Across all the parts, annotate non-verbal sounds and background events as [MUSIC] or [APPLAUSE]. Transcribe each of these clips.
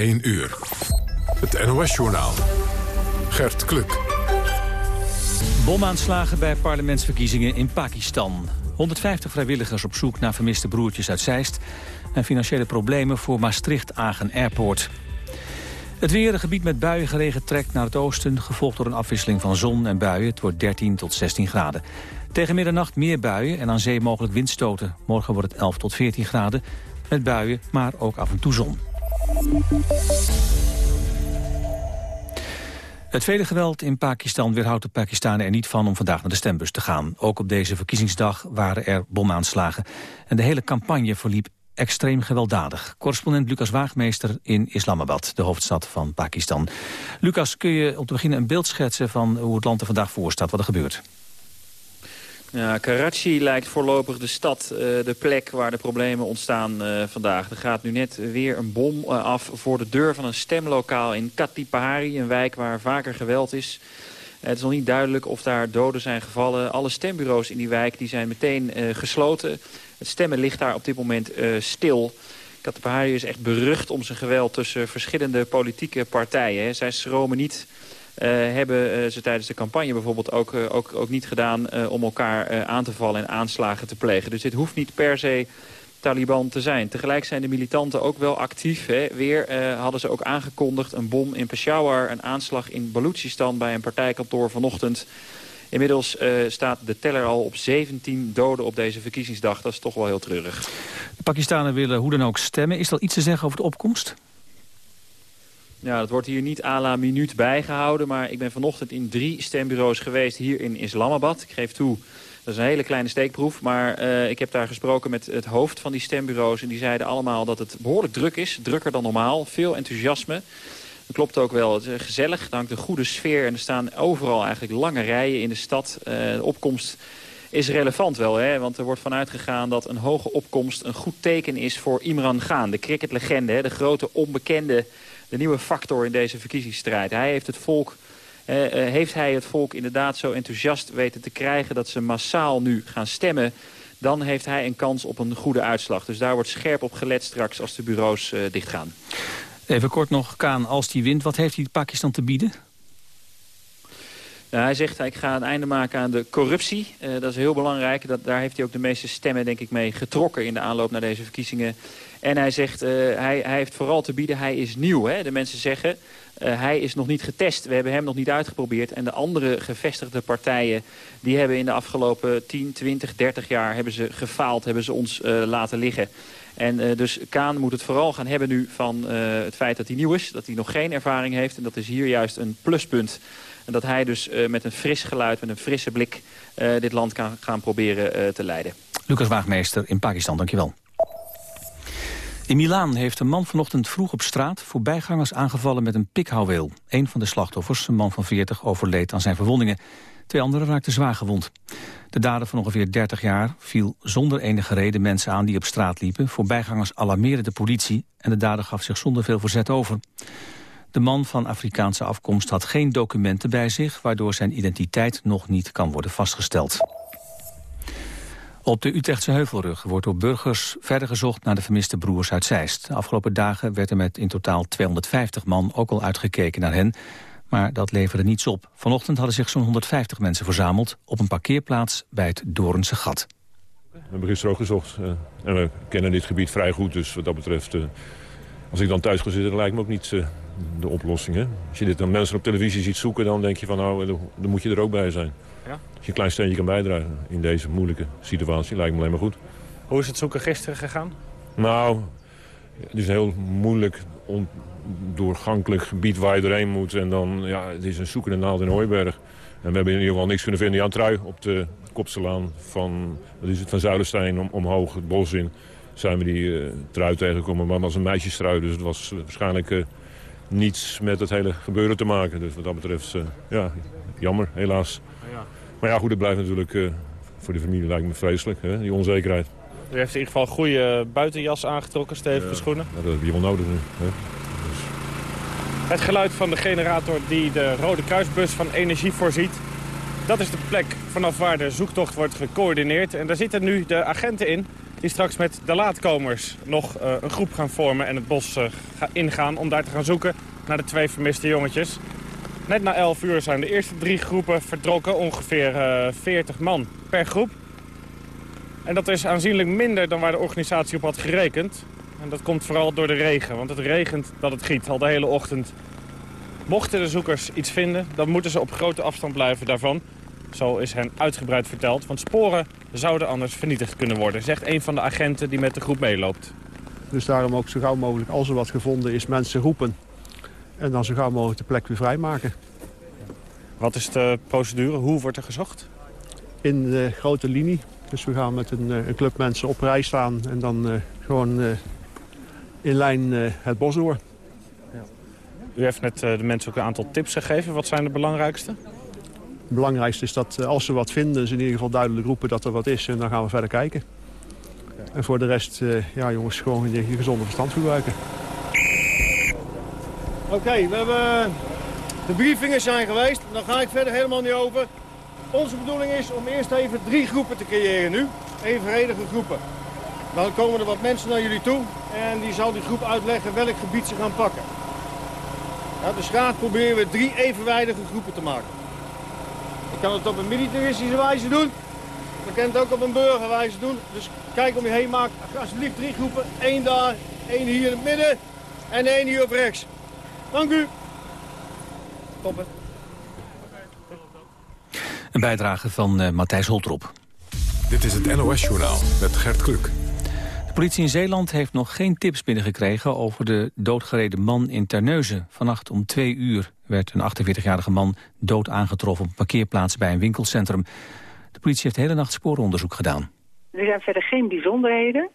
1 uur. Het NOS-journaal. Gert Kluk. Bomaanslagen bij parlementsverkiezingen in Pakistan. 150 vrijwilligers op zoek naar vermiste broertjes uit Zeist... en financiële problemen voor Maastricht-Agen Airport. Het weer, een gebied met buien geregen trekt naar het oosten... gevolgd door een afwisseling van zon en buien. Het wordt 13 tot 16 graden. Tegen middernacht meer buien en aan zee mogelijk windstoten. Morgen wordt het 11 tot 14 graden, met buien, maar ook af en toe zon. Het vele geweld in Pakistan weerhoudt de Pakistanen er niet van om vandaag naar de stembus te gaan. Ook op deze verkiezingsdag waren er bomaanslagen. En de hele campagne verliep extreem gewelddadig. Correspondent Lucas Waagmeester in Islamabad, de hoofdstad van Pakistan. Lucas, kun je om te beginnen een beeld schetsen van hoe het land er vandaag voor staat, wat er gebeurt? Ja, Karachi lijkt voorlopig de stad, uh, de plek waar de problemen ontstaan uh, vandaag. Er gaat nu net weer een bom uh, af voor de deur van een stemlokaal in Katipahari, een wijk waar vaker geweld is. Het is nog niet duidelijk of daar doden zijn gevallen. Alle stembureaus in die wijk die zijn meteen gesloten. Het stemmen ligt daar op dit moment stil. Katipahari is echt berucht om zijn geweld tussen verschillende politieke partijen. Zij schromen niet hebben uh, ze tijdens de campagne bijvoorbeeld ook, uh, ook, ook niet gedaan om elkaar aan te vallen en aanslagen te plegen. Dus dit hoeft niet per se Taliban te zijn. Tegelijk zijn de militanten ook wel actief. Hè. Weer hadden ze ook aangekondigd een bom in Peshawar, een aanslag in Balochistan bij een partijkantoor vanochtend. Inmiddels staat de teller al op 17 doden op deze verkiezingsdag. Dat is toch wel heel treurig. De Pakistanen willen hoe dan ook stemmen. Is er iets te zeggen over de opkomst? Ja, dat wordt hier niet à la minuut bijgehouden. Maar ik ben vanochtend in drie stembureaus geweest hier in Islamabad. Ik geef toe, dat is een hele kleine steekproef. Maar uh, ik heb daar gesproken met het hoofd van die stembureaus. En die zeiden allemaal dat het behoorlijk druk is. Drukker dan normaal. Veel enthousiasme. Dat klopt ook wel. Het is gezellig. Er hangt een goede sfeer. En er staan overal eigenlijk lange rijen in de stad. Uh, de opkomst is relevant wel. Hè? Want er wordt vanuit gegaan dat een hoge opkomst een goed teken is voor Imran Khan. De cricketlegende, de grote onbekende de nieuwe factor in deze verkiezingsstrijd. Hij heeft het volk... Uh, uh, heeft hij het volk inderdaad zo enthousiast weten te krijgen... dat ze massaal nu gaan stemmen... dan heeft hij een kans op een goede uitslag. Dus daar wordt scherp op gelet straks als de bureaus uh, dichtgaan. Even kort nog, Kaan, als die wint, wat heeft hij Pakistan te bieden? Nou, hij zegt, ik ga een einde maken aan de corruptie. Uh, dat is heel belangrijk. Dat, daar heeft hij ook de meeste stemmen, denk ik, mee getrokken... in de aanloop naar deze verkiezingen. En hij zegt, uh, hij, hij, heeft vooral te bieden, hij is nieuw. Hè? De mensen zeggen, uh, hij is nog niet getest. We hebben hem nog niet uitgeprobeerd. En de andere gevestigde partijen, die hebben in de afgelopen 10, 20, 30 jaar... hebben ze gefaald, hebben ze ons uh, laten liggen. En dus Kaan moet het vooral gaan hebben nu van het feit dat hij nieuw is. Dat hij nog geen ervaring heeft. En dat is hier juist een pluspunt. En dat hij dus met een fris geluid, met een frisse blik... dit land kan gaan proberen te leiden. Lucas Waagmeester in Pakistan, dankjewel. In Milaan heeft een man vanochtend vroeg op straat voorbijgangers aangevallen met een pikhouweel. Een van de slachtoffers, een man van 40, overleed aan zijn verwondingen. Twee anderen raakten zwaar gewond. De dader van ongeveer 30 jaar viel zonder enige reden mensen aan die op straat liepen. Voorbijgangers alarmeerden de politie en de dader gaf zich zonder veel verzet over. De man van Afrikaanse afkomst had geen documenten bij zich... waardoor zijn identiteit nog niet kan worden vastgesteld. Op de Utrechtse Heuvelrug wordt door burgers verder gezocht naar de vermiste broers uit Zeist. De afgelopen dagen werd er met in totaal 250 man ook al uitgekeken naar hen. Maar dat leverde niets op. Vanochtend hadden zich zo'n 150 mensen verzameld op een parkeerplaats bij het Doornse Gat. We hebben gisteren ook gezocht uh, en we kennen dit gebied vrij goed. Dus wat dat betreft, uh, als ik dan thuis ga zitten, lijkt me ook niet uh, de oplossing. Hè? Als je dit dan mensen op televisie ziet zoeken, dan denk je van nou, dan moet je er ook bij zijn. Ja? Als je een klein steentje kan bijdragen in deze moeilijke situatie, lijkt me alleen maar goed. Hoe is het zoeken gisteren gegaan? Nou, het is een heel moeilijk, ondoorgankelijk gebied waar je doorheen moet. En dan, ja, het is een zoekende naald in Hooiberg. En we hebben in ieder geval niks kunnen vinden. Jan Trui op de Kopselaan van, wat is het, van Zuilenstein om, omhoog, het bos in. Zijn we die uh, trui tegengekomen, maar dat was een meisjestrui. Dus het was waarschijnlijk uh, niets met het hele gebeuren te maken. Dus wat dat betreft, uh, ja, jammer, helaas. Maar ja, goed, het blijft natuurlijk uh, voor de familie lijkt me vreselijk, hè, die onzekerheid. U heeft in ieder geval een goede buitenjas aangetrokken, stevige schoenen. Ja, dat heb je wel nodig nu. Hè. Dus... Het geluid van de generator die de Rode Kruisbus van energie voorziet. Dat is de plek vanaf waar de zoektocht wordt gecoördineerd. En daar zitten nu de agenten in. die straks met de laatkomers nog eh, een groep gaan vormen en het bos uh, ingaan... om daar te gaan zoeken naar de twee vermiste jongetjes. Net na 11 uur zijn de eerste drie groepen vertrokken, ongeveer uh, eh, 40 man per groep. En dat is aanzienlijk minder dan waar de organisatie op had gerekend. En dat komt vooral door de regen, want het regent dat het giet al de hele ochtend. Mochten de zoekers iets vinden, dan moeten ze op grote afstand blijven daarvan. Zo is hen uitgebreid verteld, want sporen zouden anders vernietigd kunnen worden... zegt een van de agenten die met de groep meeloopt. Dus daarom ook zo gauw mogelijk, als er wat gevonden is, mensen roepen... en dan zo gauw mogelijk de plek weer vrijmaken. Wat is de procedure? Hoe wordt er gezocht? In de grote linie. Dus we gaan met een, eh, een club mensen op rij staan en dan uh, gewoon uh, in lijn het bos door. Ja. U heeft net de mensen ook een aantal tips gegeven. Wat zijn de belangrijkste? Het belangrijkste is dat als ze wat vinden, ze in ieder geval duidelijk roepen dat er wat is. En dan gaan we verder kijken. En voor de rest, ja jongens, gewoon je gezonde verstand gebruiken. Oké, we hebben de briefingen zijn geweest. Daar ga ik verder helemaal niet over. Onze bedoeling is om eerst even drie groepen te creëren nu. Evenredige groepen. Dan komen er wat mensen naar jullie toe. En die zal die groep uitleggen welk gebied ze gaan pakken. Ja, dus graag proberen we drie evenwijdige groepen te maken. Je kan het op een militaristische wijze doen. Je kan het ook op een burgerwijze doen. Dus kijk om je heen, maak alsjeblieft drie groepen. Eén daar, één hier in het midden en één hier op rechts. Dank u. Toppen. Een bijdrage van uh, Matthijs Holtrop. Dit is het NOS-journaal met Gert Kluk. De politie in Zeeland heeft nog geen tips binnengekregen... over de doodgereden man in Terneuzen. Vannacht om twee uur werd een 48-jarige man dood aangetroffen... op een parkeerplaats bij een winkelcentrum. De politie heeft de hele nacht sporenonderzoek gedaan. Er zijn verder geen bijzonderheden.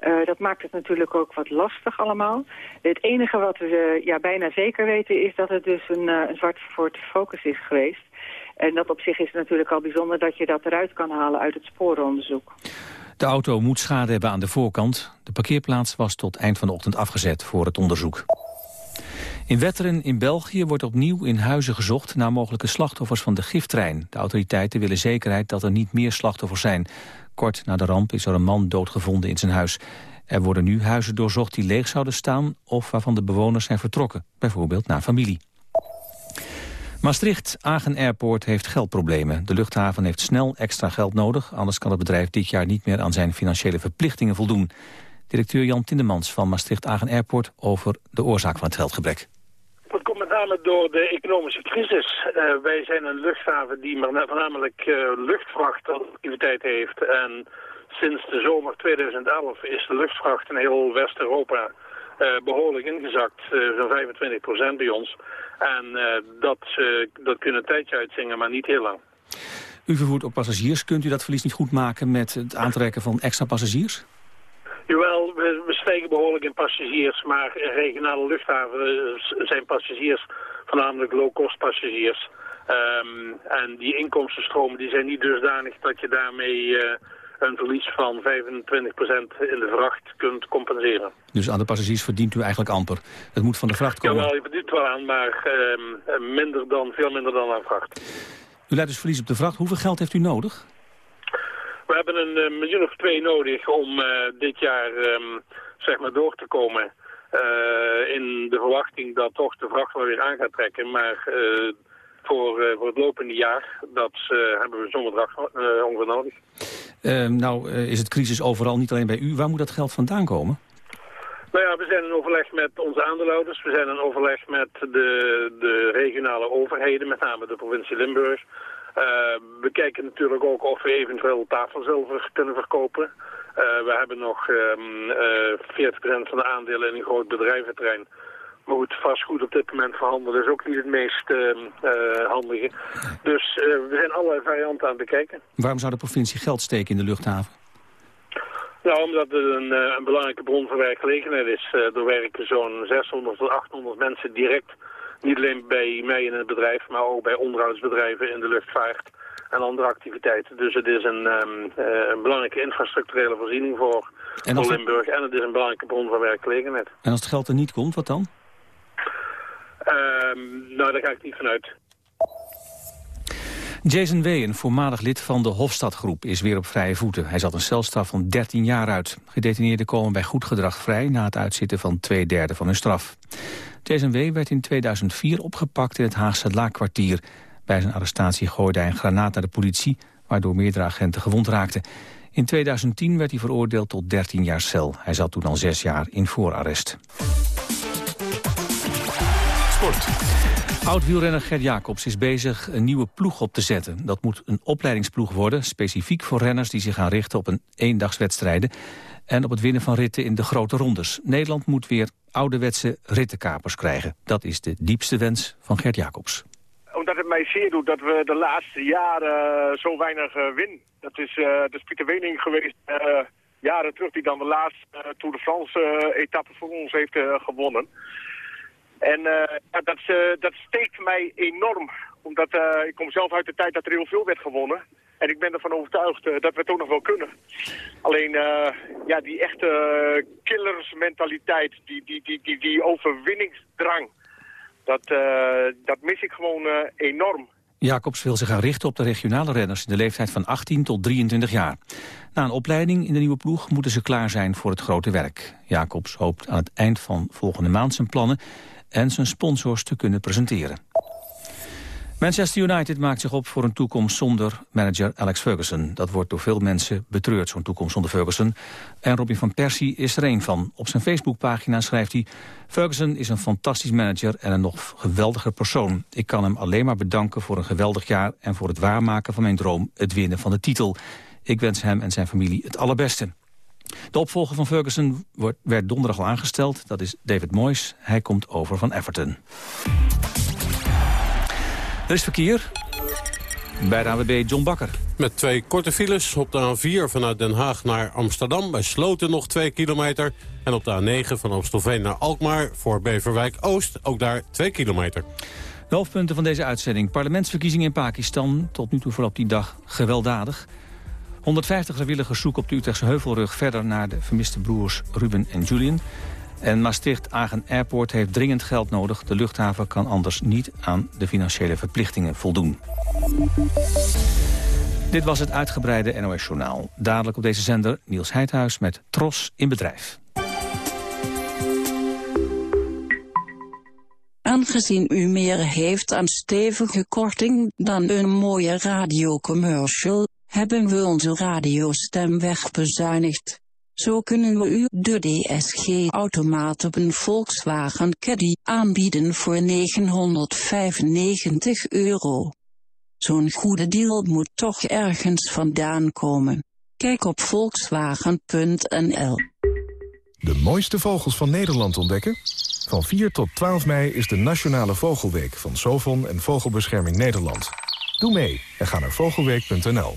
Uh, dat maakt het natuurlijk ook wat lastig allemaal. Het enige wat we ja, bijna zeker weten is dat het dus een, uh, een zwart voor focus is geweest. En dat op zich is natuurlijk al bijzonder dat je dat eruit kan halen uit het sporenonderzoek. De auto moet schade hebben aan de voorkant. De parkeerplaats was tot eind van de ochtend afgezet voor het onderzoek. In Wetteren in België wordt opnieuw in huizen gezocht... naar mogelijke slachtoffers van de giftrein. De autoriteiten willen zekerheid dat er niet meer slachtoffers zijn. Kort na de ramp is er een man doodgevonden in zijn huis. Er worden nu huizen doorzocht die leeg zouden staan... of waarvan de bewoners zijn vertrokken, bijvoorbeeld naar familie. Maastricht-Agen Airport heeft geldproblemen. De luchthaven heeft snel extra geld nodig... anders kan het bedrijf dit jaar niet meer aan zijn financiële verplichtingen voldoen. Directeur Jan Tindemans van Maastricht-Agen Airport... over de oorzaak van het geldgebrek. Name door de economische crisis. Uh, wij zijn een luchthaven die voornamelijk uh, luchtvrachtactiviteit heeft. En sinds de zomer 2011 is de luchtvracht in heel West-Europa uh, behoorlijk ingezakt. Zo'n 25% bij ons. En dat, dat kunnen een tijdje uitzingen, maar niet heel lang. U vervoert ook passagiers. Kunt u dat verlies niet goed maken met het aantrekken van extra passagiers? Jawel, we, we stijgen behoorlijk in passagiers, maar regionale luchthaven eh, zijn passagiers voornamelijk low-cost passagiers. Um, en die inkomstenstromen die zijn niet dusdanig dat je daarmee uh, een verlies van 25% in de vracht kunt compenseren. Dus aan de passagiers verdient u eigenlijk amper. Het moet van de vracht komen. Jawel, je verdient wel aan, maar uh, minder dan, veel minder dan aan vracht. U leidt dus verlies op de vracht. Hoeveel geld heeft u nodig? We hebben een uh, miljoen of twee nodig om uh, dit jaar um, zeg maar door te komen. Uh, in de verwachting dat toch de vracht wel weer aan gaat trekken. Maar voor, uh, voor het lopende jaar. Dat uh, hebben we zo'n bedrag uh, ongeveer nodig. Ehm, nou is het crisis overal, niet alleen bij u. Waar moet dat geld vandaan komen? Nou ja, we zijn in overleg met onze aandeelhouders. We zijn in overleg met de, de regionale overheden, met name de provincie Limburg. We kijken natuurlijk ook of we eventueel tafelzilver kunnen verkopen. we hebben nog um, 40% van de aandelen in een groot bedrijventerrein. Maar goed, vastgoed op dit moment verhandelen is ook niet het meest uh, handige. Dus uh, we zijn allerlei varianten aan het bekijken. Waarom zou de provincie geld steken in de luchthaven? Nou, omdat het een, een belangrijke bron van werkgelegenheid is. er werken zo'n 600 tot 800 mensen direct. Niet alleen bij mij in het bedrijf, maar ook bij onderhoudsbedrijven in de luchtvaart en andere activiteiten. Dus het is een, um, een belangrijke infrastructurele voorziening voor, voor Limburg. En het is een belangrijke bron van werkgelegenheid. En als het geld er niet komt, wat dan? Um, nou, daar ga ik niet vanuit. Jason W., een voormalig lid van de Hofstadgroep, is weer op vrije voeten. Hij zat een celstraf van 13 jaar uit. Gedetineerden komen bij goed gedrag vrij na het uitzitten van twee derde van hun straf. Jason W. werd in 2004 opgepakt in het Haagse Laakkwartier. Bij zijn arrestatie gooide hij een granaat naar de politie, waardoor meerdere agenten gewond raakten. In 2010 werd hij veroordeeld tot 13 jaar cel. Hij zat toen al zes jaar in voorarrest. Sport. Oud-wielrenner Gert Jacobs is bezig een nieuwe ploeg op te zetten. Dat moet een opleidingsploeg worden, specifiek voor renners die zich gaan richten op een eendagswedstrijden en op het winnen van ritten in de grote rondes. Nederland moet weer ouderwetse rittenkapers krijgen. Dat is de diepste wens van Gert Jacobs omdat het mij zeer doet dat we de laatste jaren zo weinig uh, winnen. Dat is, uh, dat is Pieter Wening geweest jaren terug die dan de laatste Tour de France etappe voor ons heeft gewonnen. En dat, dat steekt mij enorm. Omdat ik kom zelf uit de tijd dat er heel veel werd gewonnen. En ik ben ervan overtuigd dat we het ook nog wel kunnen. Alleen ja, die echte killersmentaliteit, die, die, die, die, die overwinningsdrang dat, dat mis ik gewoon enorm. Jacobs wil zich gaan richten op de regionale renners in de leeftijd van 18 tot 23 jaar. Na een opleiding in de nieuwe ploeg moeten ze klaar zijn voor het grote werk. Jacobs hoopt aan het eind van volgende maand zijn plannen en zijn sponsors te kunnen presenteren. Manchester United maakt zich op voor een toekomst zonder manager Alex Ferguson. Dat wordt door veel mensen betreurd, zo'n toekomst zonder Ferguson. En Robin van Persie is er een van. Op zijn Facebookpagina schrijft hij... Ferguson is een fantastisch manager en een nog geweldiger persoon. Ik kan hem alleen maar bedanken voor een geweldig jaar... en voor het waarmaken van mijn droom, het winnen van de titel. Ik wens hem en zijn familie het allerbeste. De opvolger van Ferguson werd donderdag al aangesteld. Dat is David Moyes. Hij komt over van Everton. Er is verkeer. Bij de AWB John Bakker. Met twee korte files op de A4 vanuit Den Haag naar Amsterdam. Bij Sloten nog 2 kilometer. En op de A9 van Amstelveen naar Alkmaar voor Beverwijk Oost. Ook daar 2 kilometer. De hoofdpunten van deze uitzending. Parlementsverkiezingen in Pakistan. Tot nu toe vooral op die dag gewelddadig. 150 vrijwilligers zoeken op de Utrechtse Heuvelrug verder naar de vermiste broers Ruben en Julian. En Maastricht-Agen Airport heeft dringend geld nodig. De luchthaven kan anders niet aan de financiële verplichtingen voldoen. Dit was het uitgebreide NOS-journaal. Dadelijk op deze zender Niels Heidhuis met Tros in Bedrijf. Aangezien u meer heeft aan stevige korting dan een mooie radiocommercial, hebben we onze radiostem wegbezuinigd. Zo kunnen we u de DSG-automaat op een Volkswagen Caddy aanbieden voor 995 euro. Zo'n goede deal moet toch ergens vandaan komen. Kijk op volkswagen.nl. De mooiste vogels van Nederland ontdekken? Van 4 tot 12 mei is de Nationale Vogelweek van Sovon en Vogelbescherming Nederland. Doe mee en ga naar vogelweek.nl.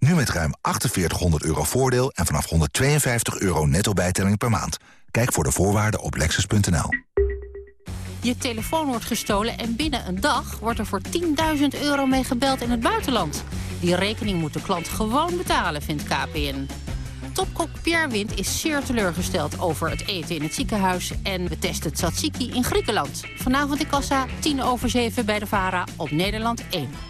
Nu met ruim 4800 euro voordeel en vanaf 152 euro netto bijtelling per maand. Kijk voor de voorwaarden op lexus.nl. Je telefoon wordt gestolen en binnen een dag wordt er voor 10.000 euro mee gebeld in het buitenland. Die rekening moet de klant gewoon betalen, vindt KPN. Topkok Pierre Wind is zeer teleurgesteld over het eten in het ziekenhuis... en we testen tzatziki in Griekenland. Vanavond in Kassa, 10 over 7 bij de VARA op Nederland 1.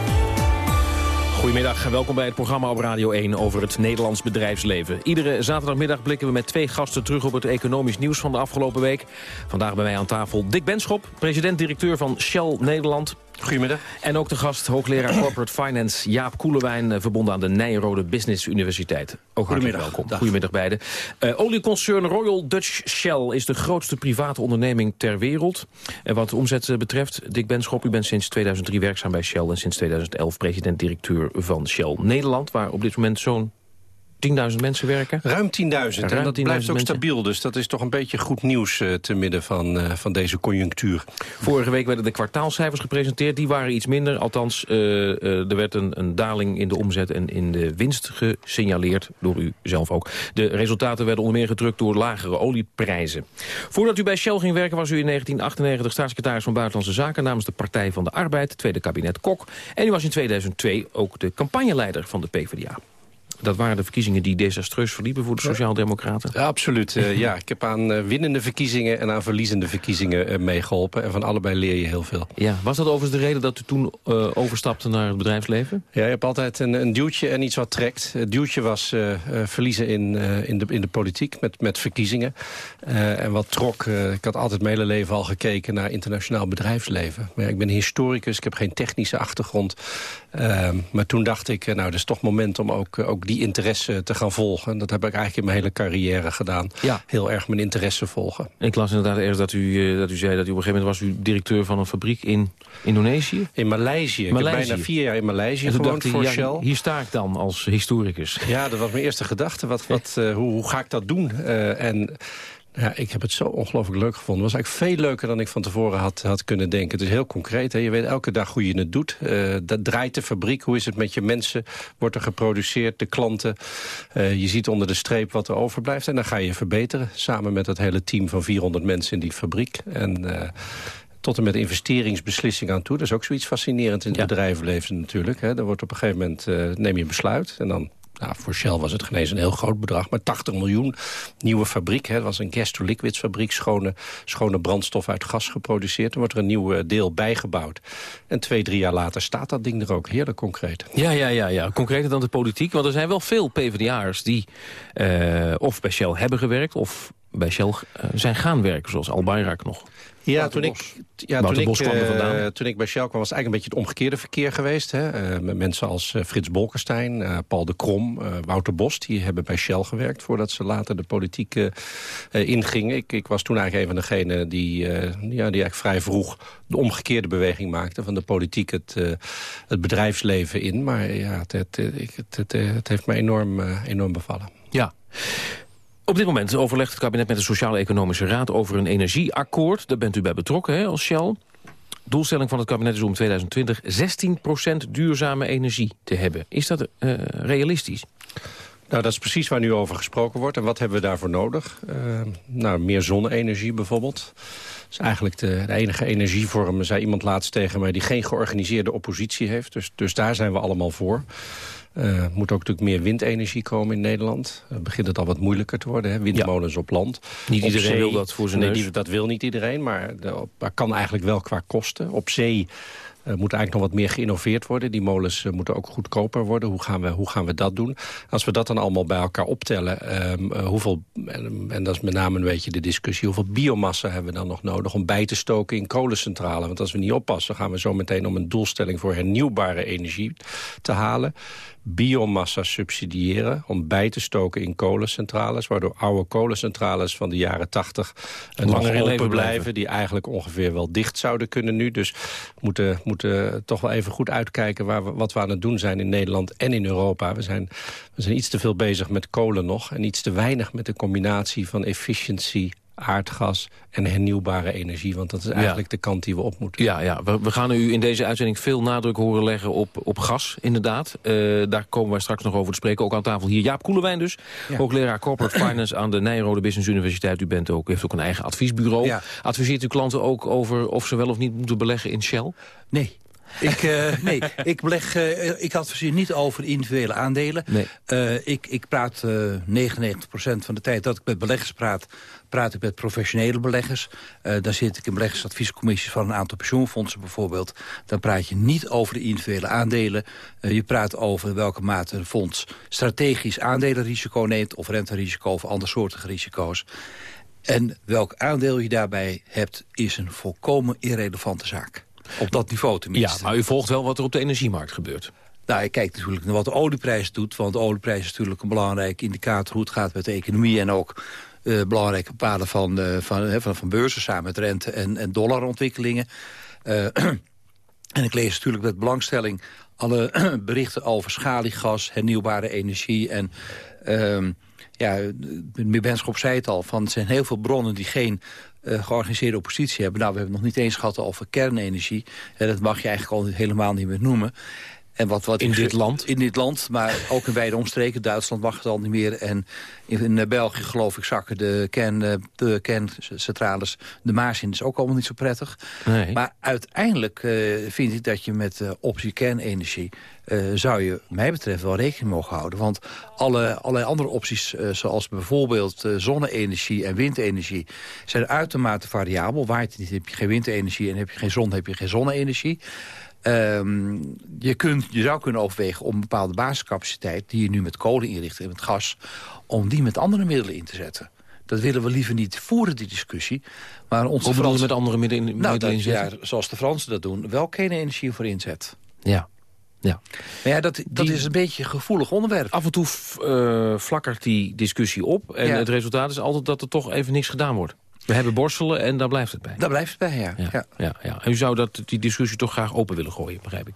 Goedemiddag welkom bij het programma op Radio 1 over het Nederlands bedrijfsleven. Iedere zaterdagmiddag blikken we met twee gasten terug op het economisch nieuws van de afgelopen week. Vandaag bij mij aan tafel Dick Benschop, president-directeur van Shell Nederland. Goedemiddag. En ook de gast, hoogleraar [CLEARS THROAT] Corporate Finance Jaap Koelewijn... eh, verbonden aan de Nijrode Business Universiteit. Ook hartelijk welkom. Goedemiddag beiden. Uh, olieconcern Royal Dutch Shell is de grootste private onderneming ter wereld. En wat de omzet eh, betreft, Dick Benschop, u bent sinds 2003 werkzaam bij Shell... en sinds 2011 president-directeur van Shell Nederland... waar op dit moment zo'n 10.000 mensen werken? Ruim 10.000. En dat blijft ook stabiel, dus dat is toch een beetje goed nieuws uh, te midden van, uh, van deze conjunctuur. Vorige week werden de kwartaalcijfers gepresenteerd. Die waren iets minder. Althans, uh, er werd een, een, daling in de omzet en in de winst gesignaleerd. Door u zelf ook. De resultaten werden onder meer gedrukt door lagere olieprijzen. Voordat u bij Shell ging werken was u in 1998 staatssecretaris van Buitenlandse Zaken... namens de Partij van de Arbeid, tweede kabinet Kok. En u was in 2002 ook de campagneleider van de PvdA. Dat waren de verkiezingen die desastreus verliepen voor de Sociaaldemocraten? Ja, absoluut. Uh, ja, ik heb aan uh, winnende verkiezingen en aan verliezende verkiezingen uh, meegeholpen. En van allebei leer je heel veel. Ja, was dat overigens de reden dat u toen overstapte naar het bedrijfsleven? Ja, je hebt altijd een, een duwtje en iets wat trekt. Het duwtje was verliezen in, in, de, in de politiek met, met verkiezingen. en wat trok, ik had altijd mijn hele leven al gekeken naar internationaal bedrijfsleven. Maar ja, ik ben historicus, ik heb geen technische achtergrond. Ehm, maar toen dacht ik, nou, het is toch moment om ook, ook die interesse te gaan volgen. Dat heb ik eigenlijk in mijn hele carrière gedaan. Ja. Heel erg mijn interesse volgen. Ik las inderdaad ergens dat u, dat u zei dat u op een gegeven moment was u directeur van een fabriek in Indonesië? In Maleisië. Maleisië. Ik heb bijna vier jaar in Maleisië gewoond voor ja, Shell. Hier sta ik dan als historicus. Ja, dat was mijn eerste gedachte. Wat, wat, uh, [LAUGHS] hoe, hoe ga ik dat doen? Uh, en ja, ik heb het zo ongelooflijk leuk gevonden. Het was eigenlijk veel leuker dan ik van tevoren had, had kunnen denken. Het is heel concreet. Hè? Je weet elke dag hoe je het doet. Uh, dat draait de fabriek. Hoe is het met je mensen? Wordt er geproduceerd? De klanten? Uh, je ziet onder de streep wat er overblijft. En dan ga je verbeteren. Samen met het hele team van 400 mensen in die fabriek. En... Uh, tot en met investeringsbeslissing aan toe. Dat is ook zoiets fascinerends in het ja. bedrijfsleven natuurlijk. Hè. Er wordt op een gegeven moment, uh, neem je een besluit... en dan nou, voor Shell was het geen een heel groot bedrag, maar 80 miljoen. Nieuwe fabriek, het was een gas-to-liquids fabriek. Schone, schone brandstof uit gas geproduceerd. Er wordt er een nieuw deel bijgebouwd. En twee, drie jaar later staat dat ding er ook. Heerlijk concreet. Ja, ja, ja, ja. concreter dan de politiek. Want er zijn wel veel PvdA'ers die uh, of bij Shell hebben gewerkt... of bij Shell uh, zijn gaan werken, zoals Al Bayrak nog. Ja, toen ik, ja toen, ik, uh, toen ik bij Shell kwam was het eigenlijk een beetje het omgekeerde verkeer geweest. Hè? Uh, met mensen als uh, Frits Bolkestein, Paul de Krom, Wouter Bos... die hebben bij Shell gewerkt voordat ze later de politiek ingingen. Ik, ik, was toen eigenlijk een van degenen die, ja, die eigenlijk vrij vroeg... de omgekeerde beweging maakte van de politiek het, het bedrijfsleven in. Maar ja, het, het, het, het, het heeft me enorm, enorm bevallen. Ja. Op dit moment overlegt het kabinet met de Sociaal-Economische Raad over een energieakkoord. Daar bent u bij betrokken hè, als Shell. Doelstelling van het kabinet is om 2020 16% duurzame energie te hebben. Is dat uh, realistisch? Nou, dat is precies waar nu over gesproken wordt. En wat hebben we daarvoor nodig? Uh, nou, meer zonne-energie bijvoorbeeld. Dat is eigenlijk de, de, enige energievorm, zei iemand laatst tegen mij... die geen georganiseerde oppositie heeft. Dus, dus daar zijn we allemaal voor. Er uh, moet ook natuurlijk meer windenergie komen in Nederland. Uh, begint het al wat moeilijker te worden. Hè? Windmolens ja. op land. Niet iedereen zee, wil dat voor zijn nee, neus. Dat wil niet iedereen, maar dat kan eigenlijk wel qua kosten. Op zee uh, moet eigenlijk nog wat meer geïnnoveerd worden. Die molens uh, moeten ook goedkoper worden. Hoe gaan, we, hoe gaan we dat doen? Als we dat dan allemaal bij elkaar optellen... Um, uh, hoeveel, en, dat is met name een beetje de discussie... hoeveel biomassa hebben we dan nog nodig om bij te stoken in kolencentrales? Want als we niet oppassen, gaan we zo meteen om een doelstelling... voor hernieuwbare energie te halen biomassa subsidiëren... om bij te stoken in kolencentrales... waardoor oude kolencentrales van de jaren 80 langer open blijven, blijven... die eigenlijk ongeveer wel dicht zouden kunnen nu. Dus moeten, moeten toch wel even goed uitkijken... Waar we, wat we aan het doen zijn in Nederland en in Europa. We zijn, we zijn iets te veel bezig met kolen nog... en iets te weinig met de combinatie van efficiëntie aardgas en hernieuwbare energie. Want dat is eigenlijk ja. de kant die we op moeten. Ja, ja. We, we, gaan u in deze uitzending veel nadruk horen leggen op, op gas, inderdaad. Uh, daar komen wij straks nog over te spreken. Ook aan tafel hier Jaap Koelewijn dus. Ja. Hoogleraar Corporate [CLEARS THROAT] Finance aan de Nijrode Business Universiteit. U bent ook, heeft ook een eigen adviesbureau. Ja. Adviseert u klanten ook over of ze wel of niet moeten beleggen in Shell? Nee. Ik, uh, nee, ik, beleg, uh, ik adviseer niet over individuele aandelen. Nee. Uh, ik, ik praat 99% van de tijd dat ik met beleggers praat... praat ik met professionele beleggers. dan zit ik in beleggersadviescommissies van een aantal pensioenfondsen bijvoorbeeld. Dan praat je niet over de individuele aandelen. je praat over welke mate een fonds strategisch aandelenrisico neemt... of renterisico of andersoortige risico's. En welk aandeel je daarbij hebt, is een volkomen irrelevante zaak. Op dat niveau tenminste. Ja, maar u volgt wel wat er op de energiemarkt gebeurt. Nou, je kijkt natuurlijk naar wat de olieprijs doet. Want de olieprijs is natuurlijk een belangrijke indicator... hoe het gaat met de economie en ook uh, belangrijke bepalen van, uh, van, van, van beurzen... samen met rente- en, en dollarontwikkelingen. Uh, [CLEARS THROAT] en ik lees natuurlijk met belangstelling alle [CLEARS THROAT] berichten over schaliegas, hernieuwbare energie... en uh, ja, meneer Benschop zei het al, van, er zijn heel veel bronnen die geen uh, georganiseerde oppositie hebben. Nou, we hebben het nog niet eens gehad over kernenergie. En dat mag je eigenlijk al helemaal niet meer noemen. En wat, wat in dit land? In dit land, maar ook in wijde omstreken. Duitsland mag het al niet meer. En in, in België, geloof ik, zakken de, kern, de kerncentrales... de Maas in is ook allemaal niet zo prettig. Nee. Maar uiteindelijk uh, vind ik dat je met uh, optie kernenergie... Uh, zou je, mij betreft, wel rekening mogen houden. Want alle, allerlei andere opties, zoals bijvoorbeeld zonne-energie en windenergie... zijn uitermate variabel. Waait het niet, heb je geen windenergie en heb je geen zon, heb je geen zonne-energie. Um, je, kunt, je zou kunnen overwegen om een bepaalde basiscapaciteit... die je nu met kolen inricht en met gas... om die met andere middelen in te zetten. Dat willen we liever niet voeren, die discussie. Maar onze Hoe met andere middelen, in, nou, dat, inzetten? Ja, zoals de Fransen dat doen, wel kernenergie voor inzet. Ja. Ja. Maar ja, dat, dat Die- is een beetje een gevoelig onderwerp. Af en toe uh, flakkert die discussie op. En Ja. het resultaat is altijd dat er toch even niks gedaan wordt. We hebben borstelen en daar blijft het bij. Daar blijft het bij, ja. Ja, ja. ja. Ja, En u zou dat, die discussie toch graag open willen gooien, begrijp ik.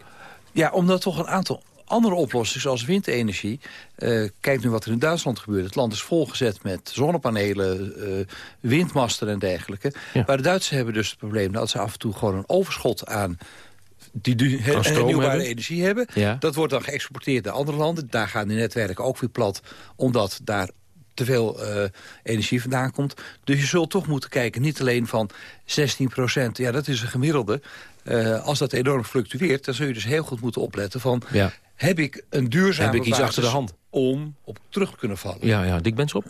Ja, omdat toch een aantal andere oplossingen, zoals windenergie... eh, kijk nu wat er in Duitsland gebeurt. Het land is volgezet met zonnepanelen, eh, windmasten en dergelijke. Maar de Duitsers hebben dus het probleem dat ze af en toe gewoon een overschot aan... Die hernieuwbare [LAUGHS] hebben. energie hebben. Ja. Dat wordt dan geëxporteerd naar andere landen. Daar gaan de netwerken ook weer plat, omdat daar te veel eh, energie vandaan komt. Dus je zult toch moeten kijken, niet alleen van 16 procent... ja, dat is een gemiddelde. Eh, als dat enorm fluctueert, dan zul je dus heel goed moeten opletten van... Ja. heb ik een duurzame Heb ik iets achter de hand? om op terug te kunnen vallen? Ja, ja. Dick Benschop?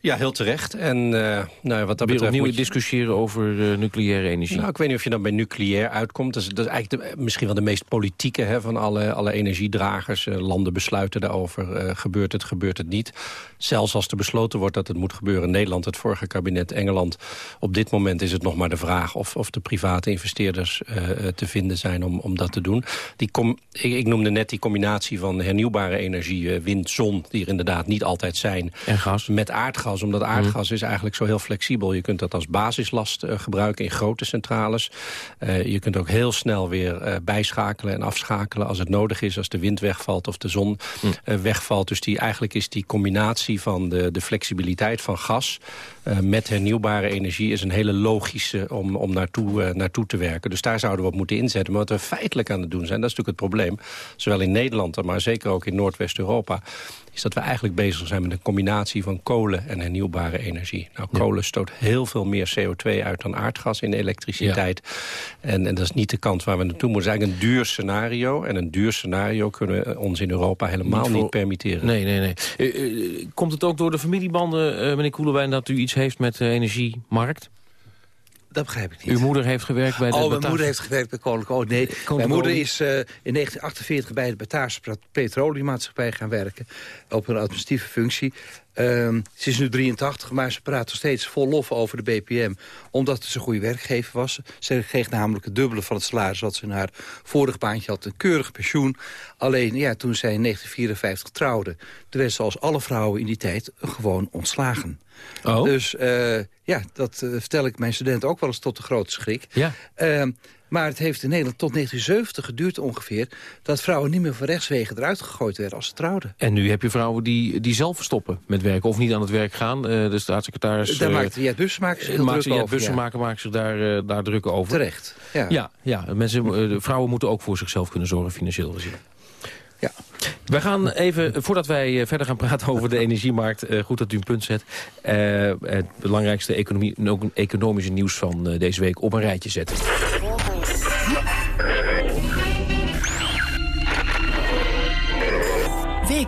Ja, heel terecht. En eh, nou, wat dat Weer betreft opnieuw je- discussiëren over eh, nucleaire energie. Nou, ik weet niet of je dan bij nucleair uitkomt. Dat is, dat is eigenlijk de- misschien wel de meest politieke hè, van alle, alle energiedragers. Eh, landen besluiten daarover. Gebeurt het, gebeurt het niet. Zelfs als er besloten wordt dat het moet gebeuren. Nederland, het vorige kabinet, Engeland. Op dit moment is het nog maar de vraag of, of de private investeerders te vinden zijn om, om dat te doen. Die ik, ik noemde net die combinatie van hernieuwbare energie, wind, zon... die er inderdaad niet altijd zijn. En gas. Met aardgas, omdat aardgas is eigenlijk zo heel flexibel. Je kunt dat als basislast eh, gebruiken in grote centrales. Eh, je kunt ook heel snel weer eh, bijschakelen en afschakelen als het nodig is. Als de wind wegvalt of de zon eh, wegvalt. Dus die, eigenlijk is die combinatie van de, de flexibiliteit van gas... met hernieuwbare energie is een hele logische om, om naartoe, naartoe te werken. Dus daar zouden we op moeten inzetten. Maar wat we feitelijk aan het doen zijn, dat is natuurlijk het probleem. Zowel in Nederland, maar zeker ook in Noordwest-Europa is dat we eigenlijk bezig zijn met een combinatie van kolen en hernieuwbare energie. Nou, kolen stoot heel veel meer CO2 uit dan aardgas in elektriciteit. En, en dat is niet de kant waar we naartoe moeten. Het is eigenlijk een duur scenario. En een duur scenario kunnen we ons in Europa helemaal Niet permitteren. Nee, nee, nee. Eh, eh, komt het ook door de familiebanden, eh, meneer Koelewijn... dat u iets heeft met de energiemarkt? Dat begrijp ik niet. Uw moeder heeft gewerkt bij de Oh, mijn Bataafse- moeder heeft gewerkt bij Koninklijke Olie. Nee, mijn moeder is eh, in 1948 bij de Bataafse Petroleummaatschappij gaan werken. Op een administratieve functie. Ehm, ze is nu 83, maar ze praat nog steeds vol lof over de BPM. Omdat het zo'n goede werkgever was. Ze kreeg namelijk het dubbele van het salaris wat ze in haar vorig baantje had. Een keurig pensioen. Alleen ja, toen zij in 1954 trouwde... toen werd ze als alle vrouwen in die tijd gewoon ontslagen. Oh. Dus eh, ja, dat eh, vertel ik mijn studenten ook wel eens tot de grote schrik. Ja. Ehm, maar het heeft in Nederland tot 1970 geduurd ongeveer... dat vrouwen niet meer van rechtswegen eruit gegooid werden als ze trouwden. En nu heb je vrouwen die, die zelf stoppen met werken of niet aan het werk gaan. Eh, de staatssecretaris... Daar eh, maakt Jet Bussemaker zich maakt druk over, Bussen ja. maken, maken zich daar, eh, daar druk over. Terecht, ja. Ja, ja mensen, de vrouwen moeten ook voor zichzelf kunnen zorgen, financieel gezien. Ja. Wij gaan even, voordat wij verder gaan praten over de [LAUGHS] energiemarkt... goed dat u een punt zet... het belangrijkste economie, economische nieuws van deze week op een rijtje zetten.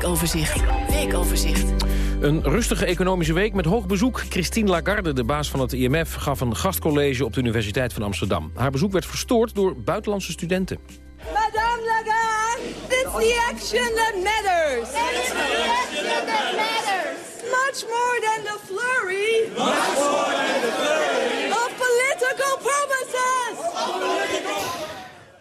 Weekoverzicht. Weekoverzicht. Een rustige economische week met hoog bezoek. Christine Lagarde, de baas van het IMF, gaf een gastcollege op de Universiteit van Amsterdam. Haar bezoek werd verstoord door buitenlandse studenten. Madame Lagarde, it's the action that matters. It's the action that matters. Much more than the flurry. Much more than the flurry. Of political promises.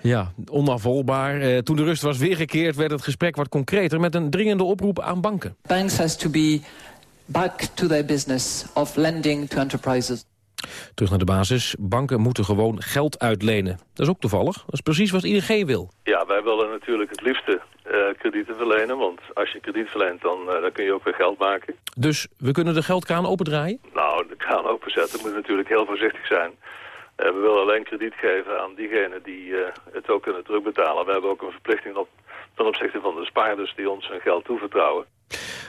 Ja, onafvolgbaar. Eh, toen de rust was weergekeerd werd het gesprek wat concreter... met een dringende oproep aan banken. Banks has to be back to their business of lending to enterprises. Terug naar de basis. Banken moeten gewoon geld uitlenen. Dat is ook toevallig. Dat is precies wat ING wil. Ja, wij willen natuurlijk het liefste eh, kredieten verlenen. Want als je krediet verleent, dan, eh, dan kun je ook weer geld maken. Dus we kunnen de geldkraan opendraaien? Nou, de kraan openzetten moet natuurlijk heel voorzichtig zijn. Eh, we willen alleen krediet geven aan diegenen die het ook kunnen terugbetalen. We hebben ook een verplichting op, ten opzichte van de spaarders die ons hun geld toevertrouwen.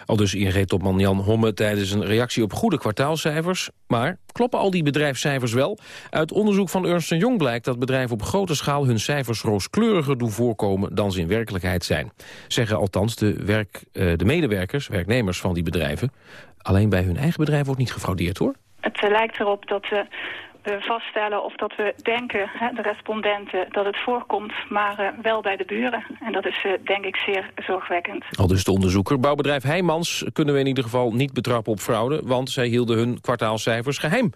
Al dus ING-topman Jan Homme tijdens een reactie op goede kwartaalcijfers. Maar kloppen al die bedrijfscijfers wel? Uit onderzoek van Ernst Young blijkt dat bedrijven op grote schaal... hun cijfers rooskleuriger doen voorkomen dan ze in werkelijkheid zijn. Zeggen althans de, werk, eh, de medewerkers, werknemers van die bedrijven. Alleen bij hun eigen bedrijf wordt niet gefraudeerd, hoor. Het eh, lijkt erop dat we vaststellen of dat we denken, hè, de respondenten, dat het voorkomt, maar uh, wel bij de buren. En dat is uh, denk ik zeer zorgwekkend. Al dus de onderzoeker. Bouwbedrijf Heijmans kunnen we in ieder geval niet betrappen op fraude, want zij hielden hun kwartaalcijfers geheim.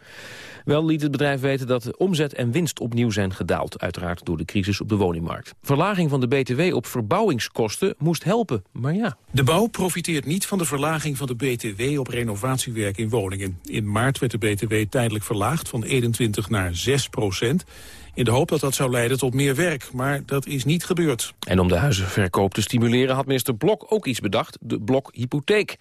Wel liet het bedrijf weten dat omzet en winst opnieuw zijn gedaald. Uiteraard door de crisis op de woningmarkt. Verlaging van de BTW op verbouwingskosten moest helpen, maar ja. De bouw profiteert niet van de verlaging van de BTW op renovatiewerk in woningen. In maart werd de BTW tijdelijk verlaagd van 21 naar 6 procent in de hoop dat dat zou leiden tot meer werk. Maar dat is niet gebeurd. En om de huizenverkoop te stimuleren had minister Blok ook iets bedacht, de Blok-hypotheek.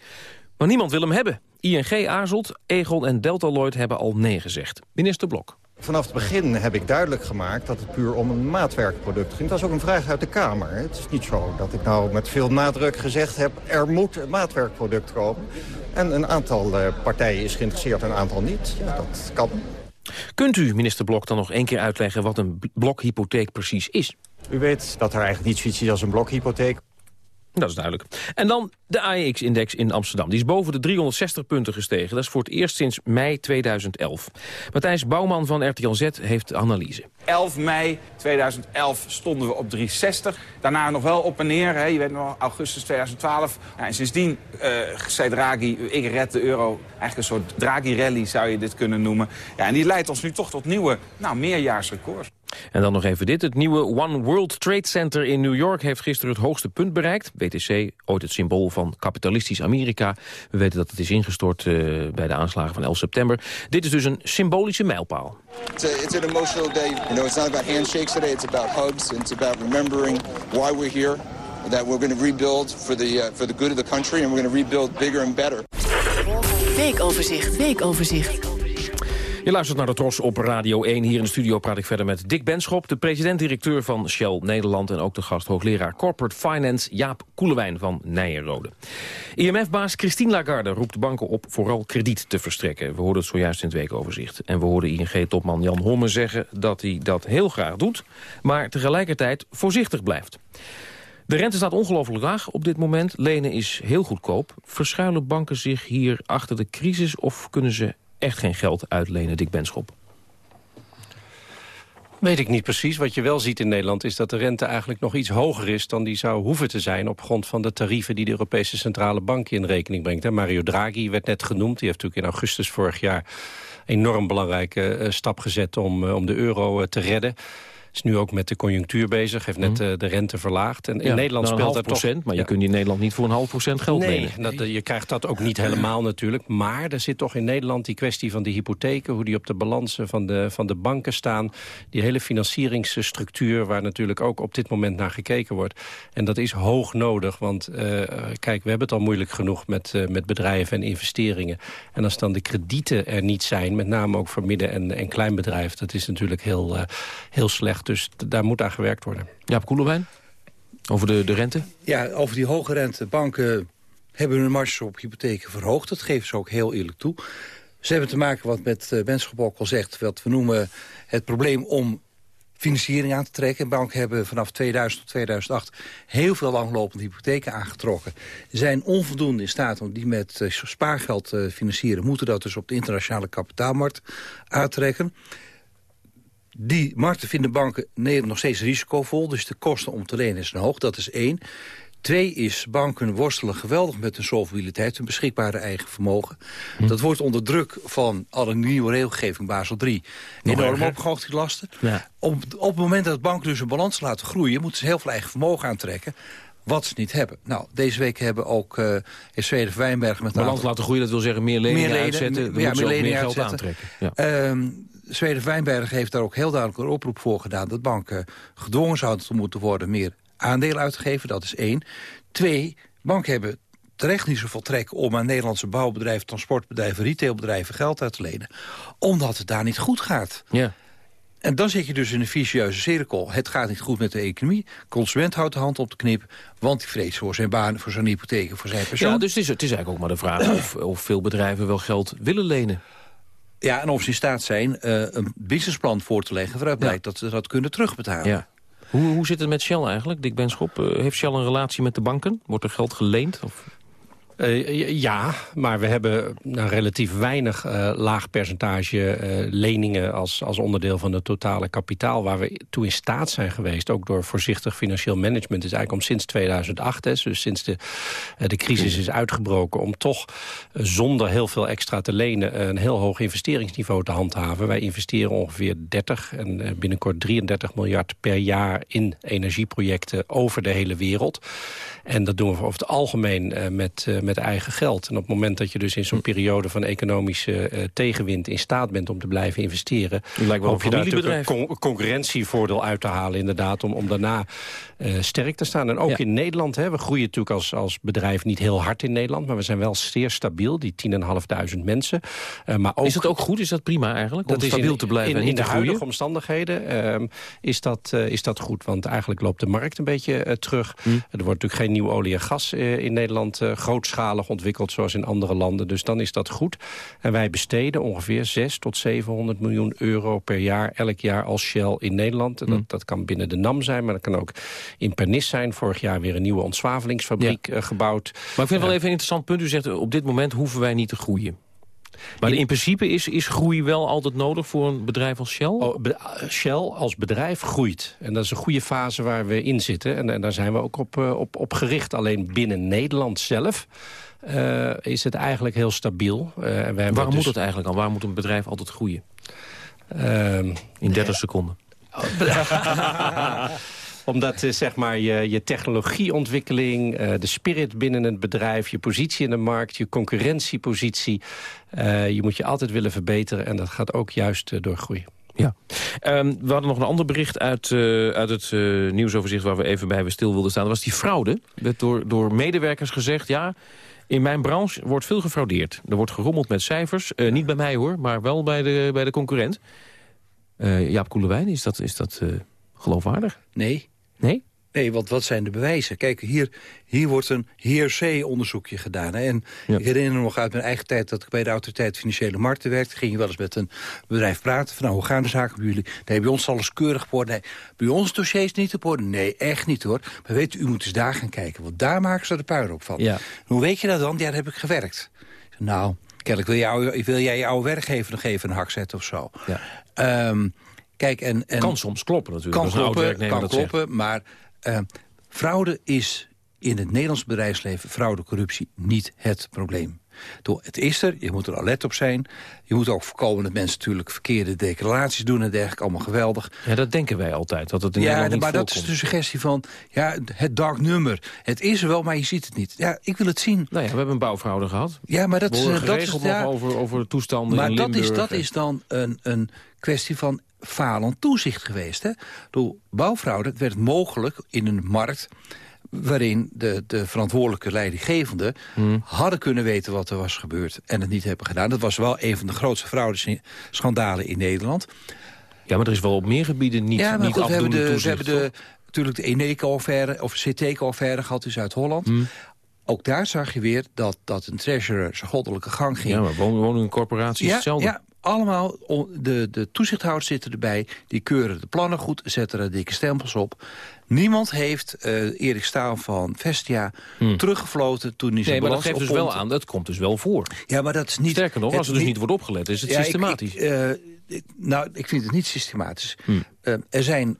Maar niemand wil hem hebben. ING aarzelt, Egon en Deltaloid hebben al nee gezegd. Minister Blok. Vanaf het begin heb ik duidelijk gemaakt dat het puur om een maatwerkproduct ging. Dat was ook een vraag uit de Kamer. Het is niet zo dat ik nou met veel nadruk gezegd heb... er moet een maatwerkproduct komen. En een aantal eh, partijen is geïnteresseerd en een aantal niet. Ja, dat kan. Kunt u, minister Blok, dan nog één keer uitleggen wat een blokhypotheek precies is? U weet dat er eigenlijk niet zoiets is als een blokhypotheek. Dat is duidelijk. En dan de AEX-index in Amsterdam. Die is boven de 360 punten gestegen. Dat is voor het eerst sinds mei 2011. Matthijs Bouwman van RTL Z heeft analyse. 11 mei 2011 stonden we op 360. Daarna nog wel op en neer. Hè. Je weet nog, augustus 2012. Ja, en sindsdien uh, zei Draghi, ik red de euro. Eigenlijk een soort Draghi-rally zou je dit kunnen noemen. Ja, en die leidt ons nu toch tot nieuwe, nou, meerjaarsrecords. En dan nog even dit. Het nieuwe One World Trade Center in New York heeft gisteren het hoogste punt bereikt. WTC, ooit het symbool van kapitalistisch Amerika. We weten dat het is ingestort uh, bij de aanslagen van 11 september. Dit is dus een symbolische mijlpaal. It's, a, it's an emotional day. You know, it's not about handshakes today. It's about hugs. It's about remembering why we're here. That we're going to rebuild for the, uh, for the good of the country. And we're going to rebuild bigger and better. Weekoverzicht, weekoverzicht. Je luistert naar de Tros op Radio 1. Hier in de studio praat ik verder met Dick Benschop... de president-directeur van Shell Nederland... en ook de gast hoogleraar Corporate Finance Jaap Koelewijn van Nijenrode. IMF-baas Christine Lagarde roept banken op vooral krediet te verstrekken. We hoorden het zojuist in het weekoverzicht. En we hoorden ING-topman Jan Homme zeggen dat hij dat heel graag doet... maar tegelijkertijd voorzichtig blijft. De rente staat ongelooflijk laag op dit moment. Lenen is heel goedkoop. Verschuilen banken zich hier achter de crisis... of kunnen ze echt geen geld uitlenen, Dick Benschop? Weet ik niet precies. Wat je wel ziet in Nederland is dat de rente eigenlijk nog iets hoger is... dan die zou hoeven te zijn op grond van de tarieven... die de Europese Centrale Bank in rekening brengt. Mario Draghi werd net genoemd. Die heeft natuurlijk in augustus vorig jaar enorm belangrijke uh, stap gezet om, uh, om de euro uh, te redden is nu ook met de conjunctuur bezig, heeft net uh, de rente verlaagd. En in Nederland nou, speelt dat procent, toch... maar je kunt in Nederland niet voor een half procent geld nee, lenen. Dat, je krijgt dat ook niet helemaal natuurlijk. Maar er zit toch in Nederland die kwestie van de hypotheken... hoe die op de balansen van de, van de banken staan. Die hele financieringsstructuur waar natuurlijk ook op dit moment naar gekeken wordt. En dat is hoog nodig, want uh, kijk, we hebben het al moeilijk genoeg... Met, uh, met bedrijven en investeringen. En als dan de kredieten er niet zijn, met name ook voor midden- en, en kleinbedrijf... dat is natuurlijk heel, heel slecht. Dus daar moet aan gewerkt worden. Ja, Koelewijn, over de, de rente? Ja, over die hoge rente. Banken hebben hun marges op hypotheken verhoogd. Dat geven ze ook heel eerlijk toe. Ze hebben te maken, wat met uh, Benschop ook al zegt... wat we noemen het probleem om financiering aan te trekken. Banken hebben vanaf 2000 tot 2008 heel veel langlopende hypotheken aangetrokken. Zijn onvoldoende in staat om die met uh, spaargeld te uh, financieren... moeten dat dus op de internationale kapitaalmarkt uittrekken. Die markten vinden banken nog steeds risicovol. Dus de kosten om te lenen zijn hoog. Dat is één. Twee is, banken worstelen geweldig met hun solvabiliteit... hun beschikbare eigen vermogen. Hm. Dat wordt onder druk van alle nieuwe regelgeving, Basel III... enorm opgehoogd, die lasten. Ja. Op, op het moment dat banken dus hun balans laten groeien... moeten ze heel veel eigen vermogen aantrekken wat ze niet hebben. Nou, deze week hebben ook uh, in Zweden Wijnberg... met Balans aantal- laten groeien, dat wil zeggen meer leningen Meer leden, uitzetten. Ja, meer meer leningen geld uitzetten. aantrekken. Ja. Ehm Zweden Wijnberg heeft daar ook heel duidelijk een oproep voor gedaan... dat banken gedwongen zouden moeten worden meer aandelen uit te geven. Dat is één. Twee, banken hebben terecht niet zoveel trek om aan Nederlandse bouwbedrijven, transportbedrijven, retailbedrijven geld uit te lenen. Omdat het daar niet goed gaat. Ja. En dan zit je dus in een vicieuze cirkel. Het gaat niet goed met de economie. Consument houdt de hand op de knip. Want die vreest voor zijn baan, voor zijn hypotheek, voor zijn pensioen. Ja, dus het is, het is eigenlijk ook maar de vraag of, of veel bedrijven wel geld willen lenen. Ja, en of ze in staat zijn eh, een businessplan voor te leggen... waaruit blijkt dat ze dat kunnen terugbetalen. Ja. Hoe, hoe zit het met Shell eigenlijk, Dick Benschop? Eh, heeft Shell een relatie met de banken? Wordt er geld geleend? Of... Eh, ja, maar we hebben nou, relatief weinig eh, laag percentage eh, leningen als, als onderdeel van het totale kapitaal. Waar we toe in staat zijn geweest, ook door voorzichtig financieel management, is eigenlijk om sinds 2008, hè, dus sinds de, de crisis is uitgebroken, om toch zonder heel veel extra te lenen een heel hoog investeringsniveau te handhaven. Wij investeren ongeveer 30 en binnenkort 33 miljard per jaar in energieprojecten over de hele wereld. En dat doen we over het algemeen eh, met, eh, met eigen geld. En op het moment dat je dus in zo'n periode van economische eh, tegenwind... in staat bent om te blijven investeren... Lijkt wel hoop je daar natuurlijk een concurrentievoordeel uit te halen... inderdaad, om, om daarna sterk te staan. En ook Ja. in Nederland, hè, we groeien natuurlijk als, als bedrijf niet heel hard in Nederland... maar we zijn wel zeer stabiel, die 10.500 mensen. Maar ook, Is dat ook goed? Is dat prima eigenlijk? Om dat is stabiel in, te blijven in, in niet de groeien? huidige omstandigheden ehm, is, dat, is dat goed. Want eigenlijk loopt de markt een beetje terug. Hm. Er wordt natuurlijk geen nieuw olie en gas eh, in Nederland eh, grootschalig ontwikkeld... zoals in andere landen. Dus dan is dat goed. En wij besteden ongeveer 6 tot 700 miljoen euro per jaar... elk jaar als Shell in Nederland. En Hm. Dat, dat kan binnen de NAM zijn, maar dat kan ook in Pernis zijn. Vorig jaar weer een nieuwe ontzwavelingsfabriek eh, gebouwd. Maar ik vind het wel even een interessant punt. U zegt, op dit moment hoeven wij niet te groeien. Maar in principe is, is groei wel altijd nodig voor een bedrijf als Shell? Oh, eh, Shell als bedrijf groeit. En dat is een goede fase waar we in zitten. En, en daar zijn we ook op, eh, op, op gericht. Alleen binnen Nederland zelf eh, is het eigenlijk heel stabiel. En hebben Waarom dus, moet dat eigenlijk al? Waarom moet een bedrijf altijd groeien? ehm, In 30 seconden. [LAUGHS] Omdat eh, zeg maar, je, je technologieontwikkeling, eh, de spirit binnen het bedrijf... je positie in de markt, je concurrentiepositie... eh, je moet je altijd willen verbeteren en dat gaat ook juist door groei. Ja. Ehm, we hadden nog een ander bericht uit, eh, uit het eh, nieuwsoverzicht... waar we even bij we stil wilden staan. Dat was die fraude. Er werd door, door medewerkers gezegd... ja, in mijn branche wordt veel gefraudeerd. Er wordt gerommeld met cijfers. Eh, niet bij mij hoor, maar wel bij de, bij de concurrent. Eh, Jaap Koelewijn, is dat, is dat eh, geloofwaardig? Nee. Nee? Nee, want wat zijn de bewijzen? Kijk, hier, hier wordt een HRC-onderzoekje gedaan. Hè? En ik herinner me nog uit mijn eigen tijd dat ik bij de Autoriteit Financiële Markten werkte. Ging je wel eens met een bedrijf praten van, nou, hoe gaan de zaken bij jullie? Nee, bij ons alles keurig op orde. Nee, bij ons dossiers niet op orde. Nee, echt niet hoor. Maar weet u, u moet eens daar gaan kijken, want daar maken ze de puin op van. Ja. Hoe weet je dat dan? Ja, daar heb ik gewerkt. Nou, kennelijk wil, jou, wil jij je oude werkgever nog even een hak zetten of zo. Ja. Ehm, kijk, en, en Kan soms kloppen natuurlijk. kan kloppen, kan dat zegt. kloppen maar eh, fraude is in het Nederlands bedrijfsleven... fraude, corruptie, niet het probleem. Het is er, je moet er alert op zijn. Je moet ook voorkomen dat mensen natuurlijk verkeerde declaraties doen... en dergelijke, allemaal geweldig. Ja, dat denken wij altijd, dat het in Ja, Nederland niet maar dat is voorkomt. de suggestie van ja, het dark nummer. Het is er wel, maar je ziet het niet. Ja, ik wil het zien. Nou ja, we hebben een bouwfraude gehad. Ja, maar dat is, eh, dat is ja, over, over toestanden maar in dat is, dat is dan een, een kwestie van falend toezicht geweest. Hè? Door bouwfraude werd mogelijk in een markt waarin de, de verantwoordelijke leidinggevenden Hmm. hadden kunnen weten wat er was gebeurd en het niet hebben gedaan. Dat was wel een van de grootste fraudeschandalen in Nederland. Ja, maar er is wel op meer gebieden niet, ja, maar niet goed, we hebben, afdoende de, we toezicht, hebben de, natuurlijk de Eneco-affaire of CT-affaire gehad in Zuid-Holland. Hmm. Ook daar zag je weer dat, dat een treasurer zijn goddelijke gang ging. Ja, maar woningcorporaties Ja, hetzelfde. ja, allemaal. De, de toezichthouders zitten erbij. Die keuren de plannen goed, zetten er dikke stempels op. Niemand heeft eh, Erik Staal van Vestia teruggefloten toen hij zijn Hmm. Nee, maar dat geeft dus wel aan, dat komt dus wel voor. Ja, maar dat is niet... Sterker nog, het als er dus niet wordt opgelet, is het Ja, systematisch. ik, eh, ik- nou, ik vind het niet systematisch. Hmm. Eh, er zijn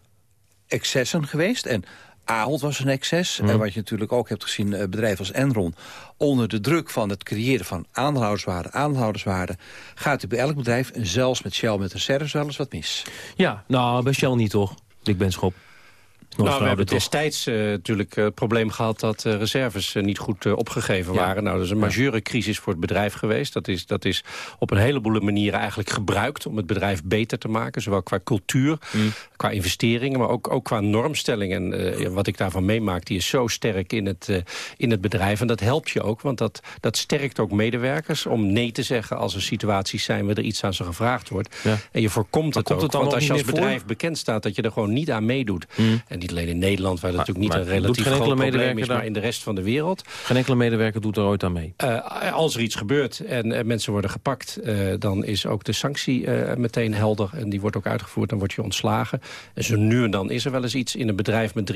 excessen geweest en Ahold was een excess. Mhm. En wat je natuurlijk ook hebt gezien, eh, bedrijven als Enron... onder de druk van het creëren van aandeelhouderswaarde, aandeelhouderswaarde... gaat er bij elk bedrijf, en zelfs met Shell met reserves, wel eens wat mis. Ja, nou, bij Shell niet toch, Dick Benschop? Nou, we hebben destijds uh, natuurlijk het probleem gehad dat uh, reserves niet goed opgegeven ja. waren. Nou, dat is een majeure crisis voor het bedrijf geweest. Dat is, dat is op een heleboel manieren eigenlijk gebruikt om het bedrijf beter te maken. Zowel qua cultuur, mm. qua investeringen, maar ook, ook qua normstelling. En wat ik daarvan meemaak, die is zo sterk in het, in het bedrijf. En dat helpt je ook, want dat, dat sterkt ook medewerkers om nee te zeggen als er situaties zijn waar er iets aan ze gevraagd wordt. Ja. En je voorkomt het ook. Het want als je als bedrijf voor? bekend staat dat je er gewoon niet aan meedoet. Mm. En niet alleen in Nederland, waar dat natuurlijk niet een relatief groot probleem is, maar in de rest van de wereld. Geen enkele medewerker doet er ooit aan mee. Uh, als er iets gebeurt en uh, mensen worden gepakt, uh, dan is ook de sanctie meteen helder. En die wordt ook uitgevoerd, dan word je ontslagen. En zo nu en dan is er wel eens iets in een bedrijf met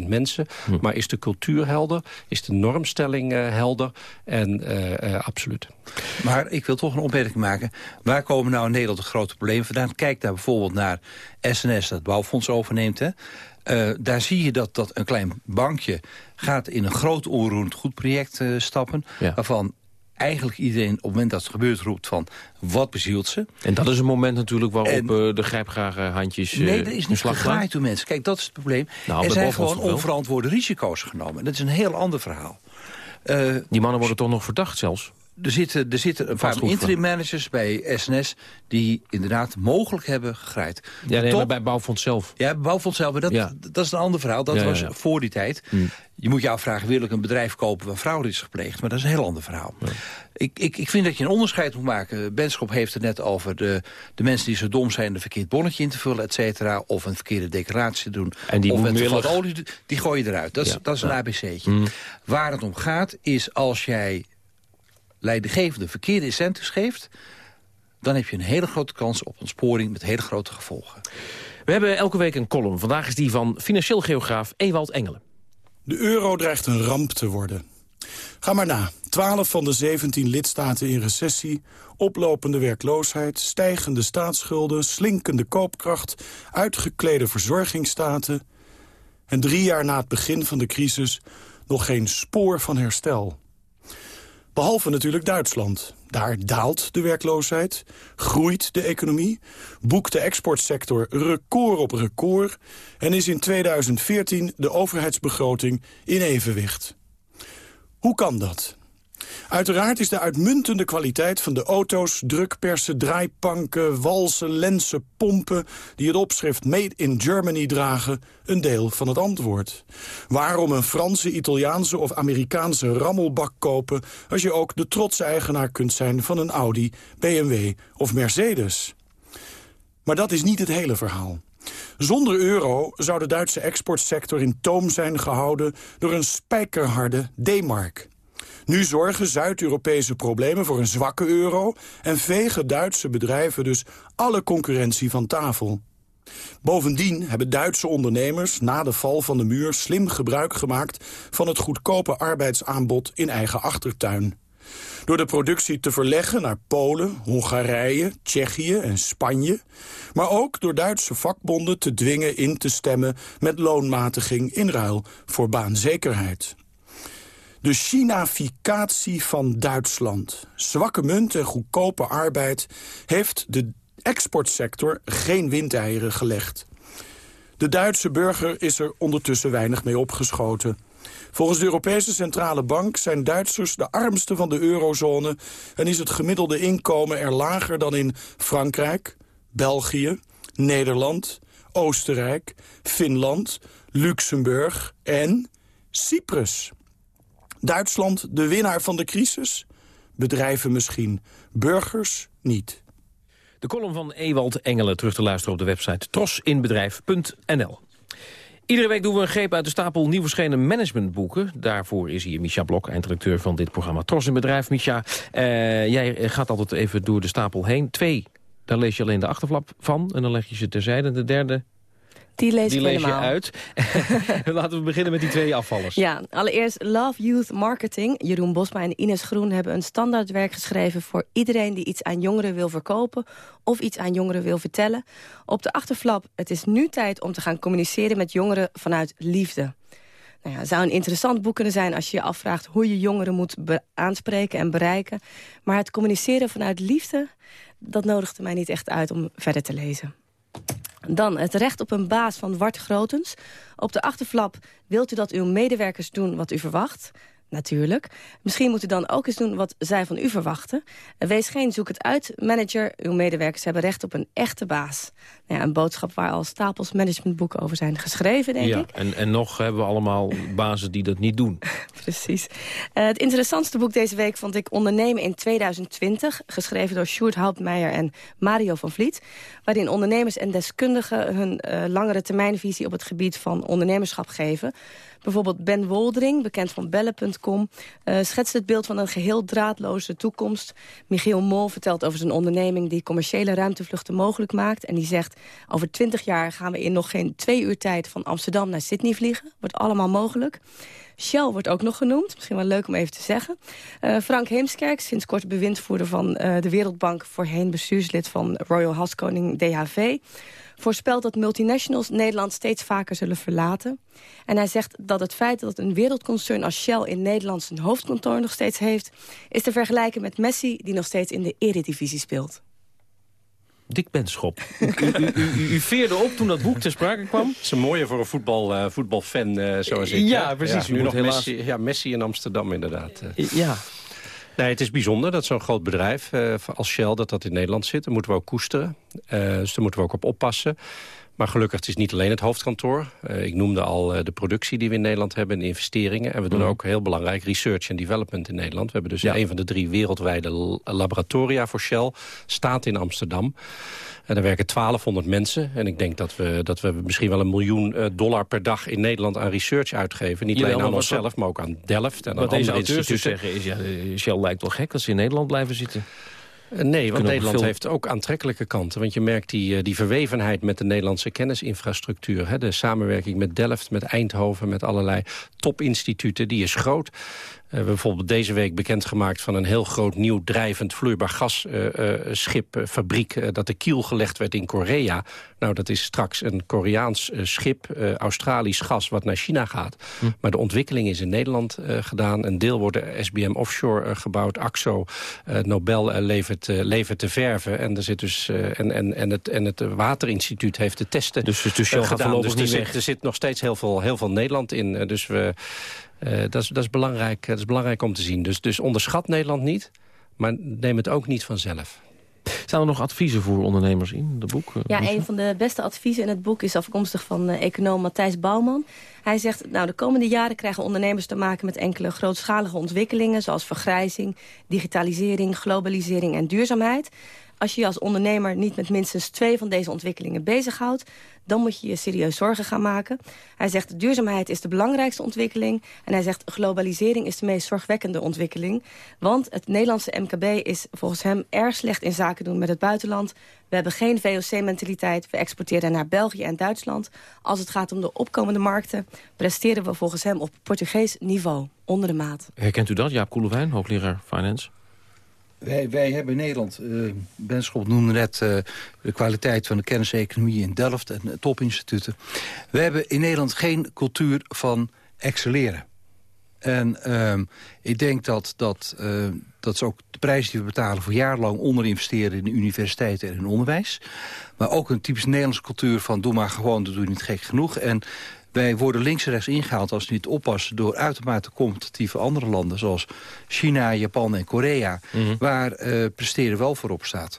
93.000 mensen. Hm. Maar is de cultuur helder? Is de normstelling helder? En absoluut. Maar ik wil toch een opmerking maken. Waar komen nou in Nederland de grote problemen vandaan? Kijk daar bijvoorbeeld naar SNS, dat bouwfonds overneemt. Hè? Uh, daar zie je dat, dat een klein bankje gaat in een groot onroerend goed project uh, stappen... Ja. waarvan eigenlijk iedereen op het moment dat het gebeurt roept van... wat bezielt ze? En dat is een moment natuurlijk waarop en, uh, de grijpgrage handjes uh, Nee, er is niet gegraaid door mensen. Kijk, dat is het probleem. Nou, er zijn gewoon onverantwoorde risico's genomen. Dat is een heel ander verhaal. Uh, Die mannen worden toch nog verdacht zelfs? Er zitten, er zitten een paar interim managers bij SNS... die inderdaad mogelijk hebben gegraaid. Ja, nee, maar bij Bouwfonds zelf. Ja, Bouwfonds zelf. Maar dat, ja. dat is een ander verhaal. Dat ja, was ja, voor die tijd. Hmm. Je moet je afvragen, wil ik een bedrijf kopen waar fraude is gepleegd? Maar dat is een heel ander verhaal. Ik, ik, ik vind dat je een onderscheid moet maken. Benschop heeft het net over de, de mensen die zo dom zijn... een verkeerd bonnetje in te vullen, et cetera. Of een verkeerde declaratie te doen. En die of met wat olie, die gooi je eruit. Dat is, dat is een ABC'tje. Hmm. Waar het om gaat, is als jij leidinggevende verkeerde incentives geeft... dan heb je een hele grote kans op ontsporing met hele grote gevolgen. We hebben elke week een column. Vandaag is die van financieel geograaf Ewald Engelen. De euro dreigt een ramp te worden. Ga maar na. 12 van de 17 lidstaten in recessie, oplopende werkloosheid... stijgende staatsschulden, slinkende koopkracht... uitgeklede verzorgingsstaten... en drie jaar na het begin van de crisis nog geen spoor van herstel. Behalve natuurlijk Duitsland. Daar daalt de werkloosheid, groeit de economie... boekt de exportsector record op record... en is in 2014 de overheidsbegroting in evenwicht. Hoe kan dat? Uiteraard is de uitmuntende kwaliteit van de auto's, drukpersen, draaipanken, walsen, lenzen, pompen... die het opschrift Made in Germany dragen, een deel van het antwoord. Waarom een Franse, Italiaanse of Amerikaanse rammelbak kopen... als je ook de trotse eigenaar kunt zijn van een Audi, BMW of Mercedes? Maar dat is niet het hele verhaal. Zonder euro zou de Duitse exportsector in toom zijn gehouden... door een spijkerharde D-mark. Nu zorgen Zuid-Europese problemen voor een zwakke euro... en vegen Duitse bedrijven dus alle concurrentie van tafel. Bovendien hebben Duitse ondernemers na de val van de muur... slim gebruik gemaakt van het goedkope arbeidsaanbod in eigen achtertuin. Door de productie te verleggen naar Polen, Hongarije, Tsjechië en Spanje... maar ook door Duitse vakbonden te dwingen in te stemmen... met loonmatiging in ruil voor baanzekerheid. De Chinaficatie van Duitsland. Zwakke munt en goedkope arbeid heeft de exportsector geen windeieren gelegd. De Duitse burger is er ondertussen weinig mee opgeschoten. Volgens de Europese Centrale Bank zijn Duitsers de armste van de eurozone... en is het gemiddelde inkomen er lager dan in Frankrijk, België, Nederland, Oostenrijk, Finland, Luxemburg en Cyprus. Duitsland de winnaar van de crisis? Bedrijven misschien, burgers niet. De column van Ewald Engelen terug te luisteren op de website trosinbedrijf.nl. Iedere week doen we een greep uit de stapel nieuw verschenen managementboeken. Daarvoor is hier Micha Blok, eindredacteur van dit programma Tros in Bedrijf. Micha, uh, jij gaat altijd even door de stapel heen. Twee, daar lees je alleen de achterflap van en dan leg je ze terzijde. De derde Die lees die ik lees je uit. [LAUGHS] Laten we beginnen met die twee afvallers. Ja, allereerst Love Youth Marketing. Jeroen Bosma en Ines Groen hebben een standaardwerk geschreven... voor iedereen die iets aan jongeren wil verkopen... of iets aan jongeren wil vertellen. Op de achterflap, het is nu tijd om te gaan communiceren met jongeren vanuit liefde. Nou ja, het zou een interessant boek kunnen zijn als je je afvraagt... hoe je jongeren moet aanspreken en bereiken. Maar het communiceren vanuit liefde... dat nodigde mij niet echt uit om verder te lezen. Dan het recht op een baas van Wart Grotens. Op de achterflap wilt u dat uw medewerkers doen wat u verwacht? Natuurlijk. Misschien moet u dan ook eens doen wat zij van u verwachten. Wees geen zoek het uit, manager. Uw medewerkers hebben recht op een echte baas. Nou ja, een boodschap waar al stapels managementboeken over zijn geschreven, denk ja, ik. en, en nog hebben we allemaal bazen die dat niet doen. [LAUGHS] Precies. Eh, het interessantste boek deze week vond ik Ondernemen in 2020... geschreven door Sjoerd Houtmeijer en Mario van Vliet... waarin ondernemers en deskundigen hun eh, langere termijnvisie... op het gebied van ondernemerschap geven. Bijvoorbeeld Ben Woldering, bekend van Bellen.com... eh, schetst het beeld van een geheel draadloze toekomst. Michiel Mol vertelt over zijn onderneming... die commerciële ruimtevluchten mogelijk maakt. En die zegt, over 20 jaar gaan we in nog geen twee uur tijd... van Amsterdam naar Sydney vliegen. Wordt allemaal mogelijk. Shell wordt ook nog genoemd, misschien wel leuk om even te zeggen. Eh, Frank Heemskerk, sinds kort bewindvoerder van eh, de Wereldbank... voorheen bestuurslid van Royal Haskoning DHV... voorspelt dat multinationals Nederland steeds vaker zullen verlaten. En hij zegt dat het feit dat een wereldconcern als Shell... in Nederland zijn hoofdkantoor nog steeds heeft... is te vergelijken met Messi, die nog steeds in de eredivisie speelt. Dick Benschop. [LAUGHS] U, u, u, u, u veerde op toen dat boek ter sprake kwam. Dat is een mooie voor een voetbal, eh, voetbalfan eh, zoals ik. Ja, hè? precies. U nu nog helaas- Messi, ja, Messi in Amsterdam inderdaad. eh. Ja. Nee, het is bijzonder dat zo'n groot bedrijf eh, als Shell dat dat in Nederland zit. Daar moeten we ook koesteren. Eh, dus daar moeten we ook op oppassen. Maar gelukkig, het is niet alleen het hoofdkantoor. Eh, ik noemde al eh, de productie die we in Nederland hebben... en de investeringen. En we doen Mhm. ook heel belangrijk research en development in Nederland. We hebben dus een van de drie wereldwijde laboratoria voor Shell. Staat in Amsterdam. En daar werken 1200 mensen. En ik denk dat we, dat we misschien wel een miljoen eh, dollar per dag... in Nederland aan research uitgeven. Niet alleen aan wat- onszelf, maar ook aan Delft en aan Wat deze andere auteurs dus instituten. zeggen is, ja, eh, Shell lijkt wel gek als ze in Nederland blijven zitten. Eh, Nee, want Nederland veel- heeft ook aantrekkelijke kanten. Want je merkt die, eh, die verwevenheid met de Nederlandse kennisinfrastructuur. Hè, de samenwerking met Delft, met Eindhoven, met allerlei topinstituten. Die is groot. Eh, we hebben bijvoorbeeld deze week bekendgemaakt van een heel groot nieuw drijvend vloeibaar gasschip, uh, fabriek, eh, dat de kiel gelegd werd in Korea. Nou, dat is straks een Koreaans eh, schip, eh, Australisch gas, wat naar China gaat. Maar de ontwikkeling is in Nederland eh, gedaan. Een deel wordt de SBM Offshore eh, gebouwd. AXO, eh, Nobel eh, levert, eh, levert de verven. En, er zit dus, eh, en, en, en, het, en het Waterinstituut heeft de testen Dus, dus eh, gaat gedaan. Dus er zit, er zit nog steeds heel veel, heel veel Nederland in. Eh, dus we, eh, dat, is, dat, is belangrijk, dat is belangrijk om te zien. Dus, dus onderschat Nederland niet, maar neem het ook niet vanzelf. Staan er nog adviezen voor ondernemers in het boek? eh, Ja, een van de beste adviezen in het boek is afkomstig van eh, econoom Matthijs Bouwman. Hij zegt, nou, de komende jaren krijgen ondernemers te maken met enkele grootschalige ontwikkelingen... zoals vergrijzing, digitalisering, globalisering en duurzaamheid. Als je je als ondernemer niet met minstens twee van deze ontwikkelingen bezighoudt... dan moet je je serieus zorgen gaan maken. Hij zegt, duurzaamheid is de belangrijkste ontwikkeling... en hij zegt, globalisering is de meest zorgwekkende ontwikkeling. Want het Nederlandse MKB is volgens hem erg slecht in zaken doen met het buitenland. We hebben geen VOC-mentaliteit. We exporteren naar België en Duitsland. Als het gaat om de opkomende markten... presteren we volgens hem op Portugees niveau, onder de maat. Herkent u dat, Jaap Koelewijn, hoogleraar Finance? Wij, wij hebben in Nederland, uh, Benschop noemde net uh, de kwaliteit van de kenniseconomie in Delft en topinstituten. We hebben in Nederland geen cultuur van excelleren. En uh, ik denk dat, dat, uh, dat is ook de prijs die we betalen voor jarenlang onderinvesteren in de universiteiten en in onderwijs. Maar ook een typisch Nederlandse cultuur van doe maar gewoon, dat doe je niet gek genoeg. En wij worden links en rechts ingehaald als we niet oppassen... door uitermate competitieve andere landen... zoals China, Japan en Korea... Mm -hmm. waar uh, presteren wel voorop staat.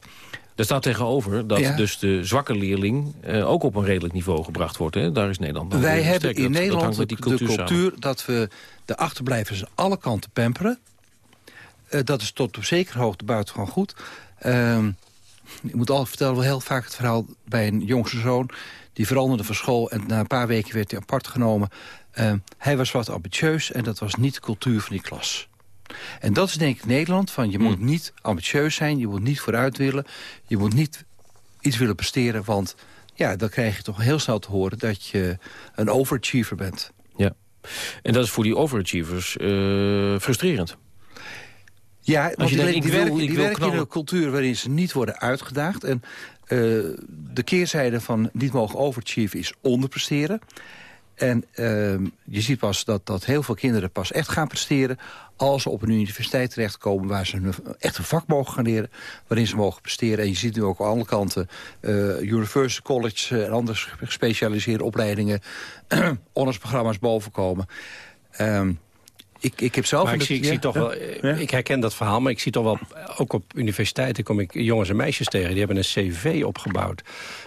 Er staat tegenover dat ja. dus de zwakke leerling uh, ook op een redelijk niveau gebracht wordt. Hè? Daar is Nederland Wij hebben sterk. in dat, Nederland dat de cultuur, dat we de achterblijvers aan alle kanten pamperen. Uh, dat is tot op zekere hoogte buitengewoon goed. Uh, ik moet al vertellen wel heel vaak het verhaal bij een jongste zoon... die veranderde van school en na een paar weken werd hij apart genomen. Uh, hij was wat ambitieus en dat was niet de cultuur van die klas. En dat is denk ik Nederland, van je moet Hmm. niet ambitieus zijn... je moet niet vooruit willen, je moet niet iets willen presteren... want ja, dan krijg je toch heel snel te horen dat je een overachiever bent. Ja, en dat is voor die overachievers uh, frustrerend. Ja, want die, denkt, die, werken, die werken in een cultuur waarin ze niet worden uitgedaagd. En uh, de keerzijde van niet mogen overachieven is onderpresteren. En uh, je ziet pas dat, dat heel veel kinderen pas echt gaan presteren... als ze op een universiteit terechtkomen waar ze een, echt een vak mogen gaan leren... waarin ze mogen presteren. En je ziet nu ook aan alle kanten uh, University College en andere gespecialiseerde opleidingen... [CLEARS THROAT] honorsprogramma's bovenkomen. Um, ik, ik heb zelf... Maar ik, zie, ik zie toch wel, ik herken dat verhaal, maar ik zie toch wel... ook op universiteiten kom ik jongens en meisjes tegen... die hebben een cv opgebouwd.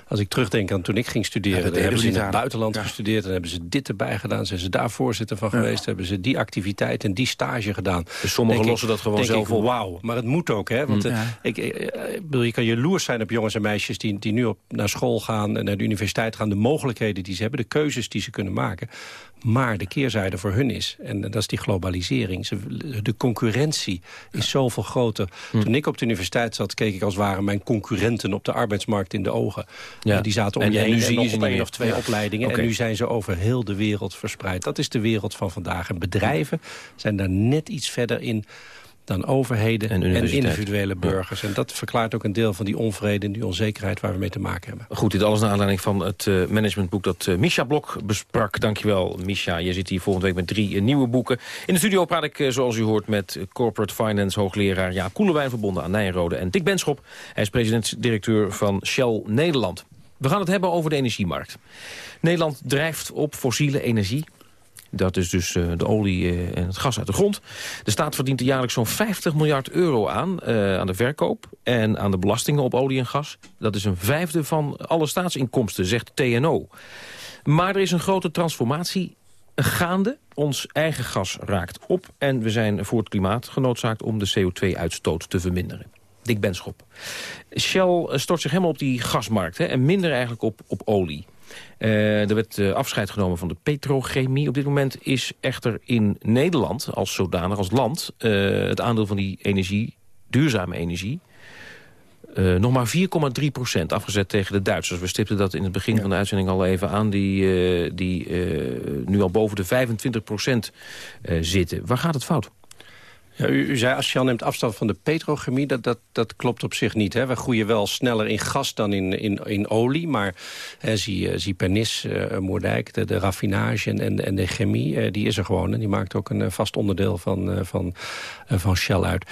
Als ik terugdenk aan toen ik ging studeren... dan hebben ze in het buitenland gestudeerd... dan hebben ze dit erbij gedaan, zijn ze daar voorzitter van geweest... hebben ze die activiteit en die stage gedaan. Dus sommigen lossen dat gewoon zelf op. Wauw, maar het moet ook, hè? Want mm. ik, ik, bedoel, je kan jaloers zijn op jongens en meisjes... die, die nu op, naar school gaan en naar de universiteit gaan... de mogelijkheden die ze hebben, de keuzes die ze kunnen maken. Maar de keerzijde voor hun is, en dat is die globalisering... de concurrentie is zoveel groter. Hm. Toen ik op de universiteit zat, keek ik als het ware mijn concurrenten op de arbeidsmarkt in de ogen. Ja. Die zaten om en, je heen en, nu zie je nog één of twee opleidingen. En nu zijn ze over heel de wereld verspreid. Dat is de wereld van vandaag. En bedrijven zijn daar net iets verder in dan overheden en, individuele burgers. En dat verklaart ook een deel van die onvrede en die onzekerheid waar we mee te maken hebben. Goed, dit alles naar aanleiding van het uh, managementboek dat uh, Misha Blok besprak. Dankjewel, Misha. Je zit hier volgende week met drie uh, nieuwe boeken. In de studio praat ik, zoals u hoort, met corporate finance hoogleraar Ja Koelewijn verbonden aan Nijrode en Dick Benschop. Hij is president-directeur van Shell Nederland. We gaan het hebben over de energiemarkt. Nederland drijft op fossiele energie. Dat is dus uh, de olie uh, en het gas uit de grond. De staat verdient er jaarlijks zo'n 50 miljard euro aan, uh, aan de verkoop... en aan de belastingen op olie en gas. Dat is een vijfde van alle staatsinkomsten, zegt TNO. Maar er is een grote transformatie gaande. Ons eigen gas raakt op en we zijn voor het klimaat genoodzaakt... om de CO2-uitstoot te verminderen. Dick Benschop. Shell stort zich helemaal op die gasmarkt hè, en minder eigenlijk op, op olie. Uh, er werd uh, afscheid genomen van de petrochemie. Op dit moment is echter in Nederland als zodanig, als land... Uh, het aandeel van die energie, duurzame energie... nog maar 4,3 procent afgezet tegen de Duitsers. We stipten dat in het begin ja. van de uitzending al even aan... die, die nu al boven de 25 procent zitten. Waar gaat het fout? Ja, u, u, zei, Shell neemt afstand van de petrochemie, dat, dat, dat klopt op zich niet. Hè. We groeien wel sneller in gas dan in, in, in olie. Maar hè, zie, zie Pernis, uh, Moerdijk, de, raffinage en, en, de chemie, uh, die is er gewoon. En die maakt ook een vast onderdeel van, van, van Shell uit.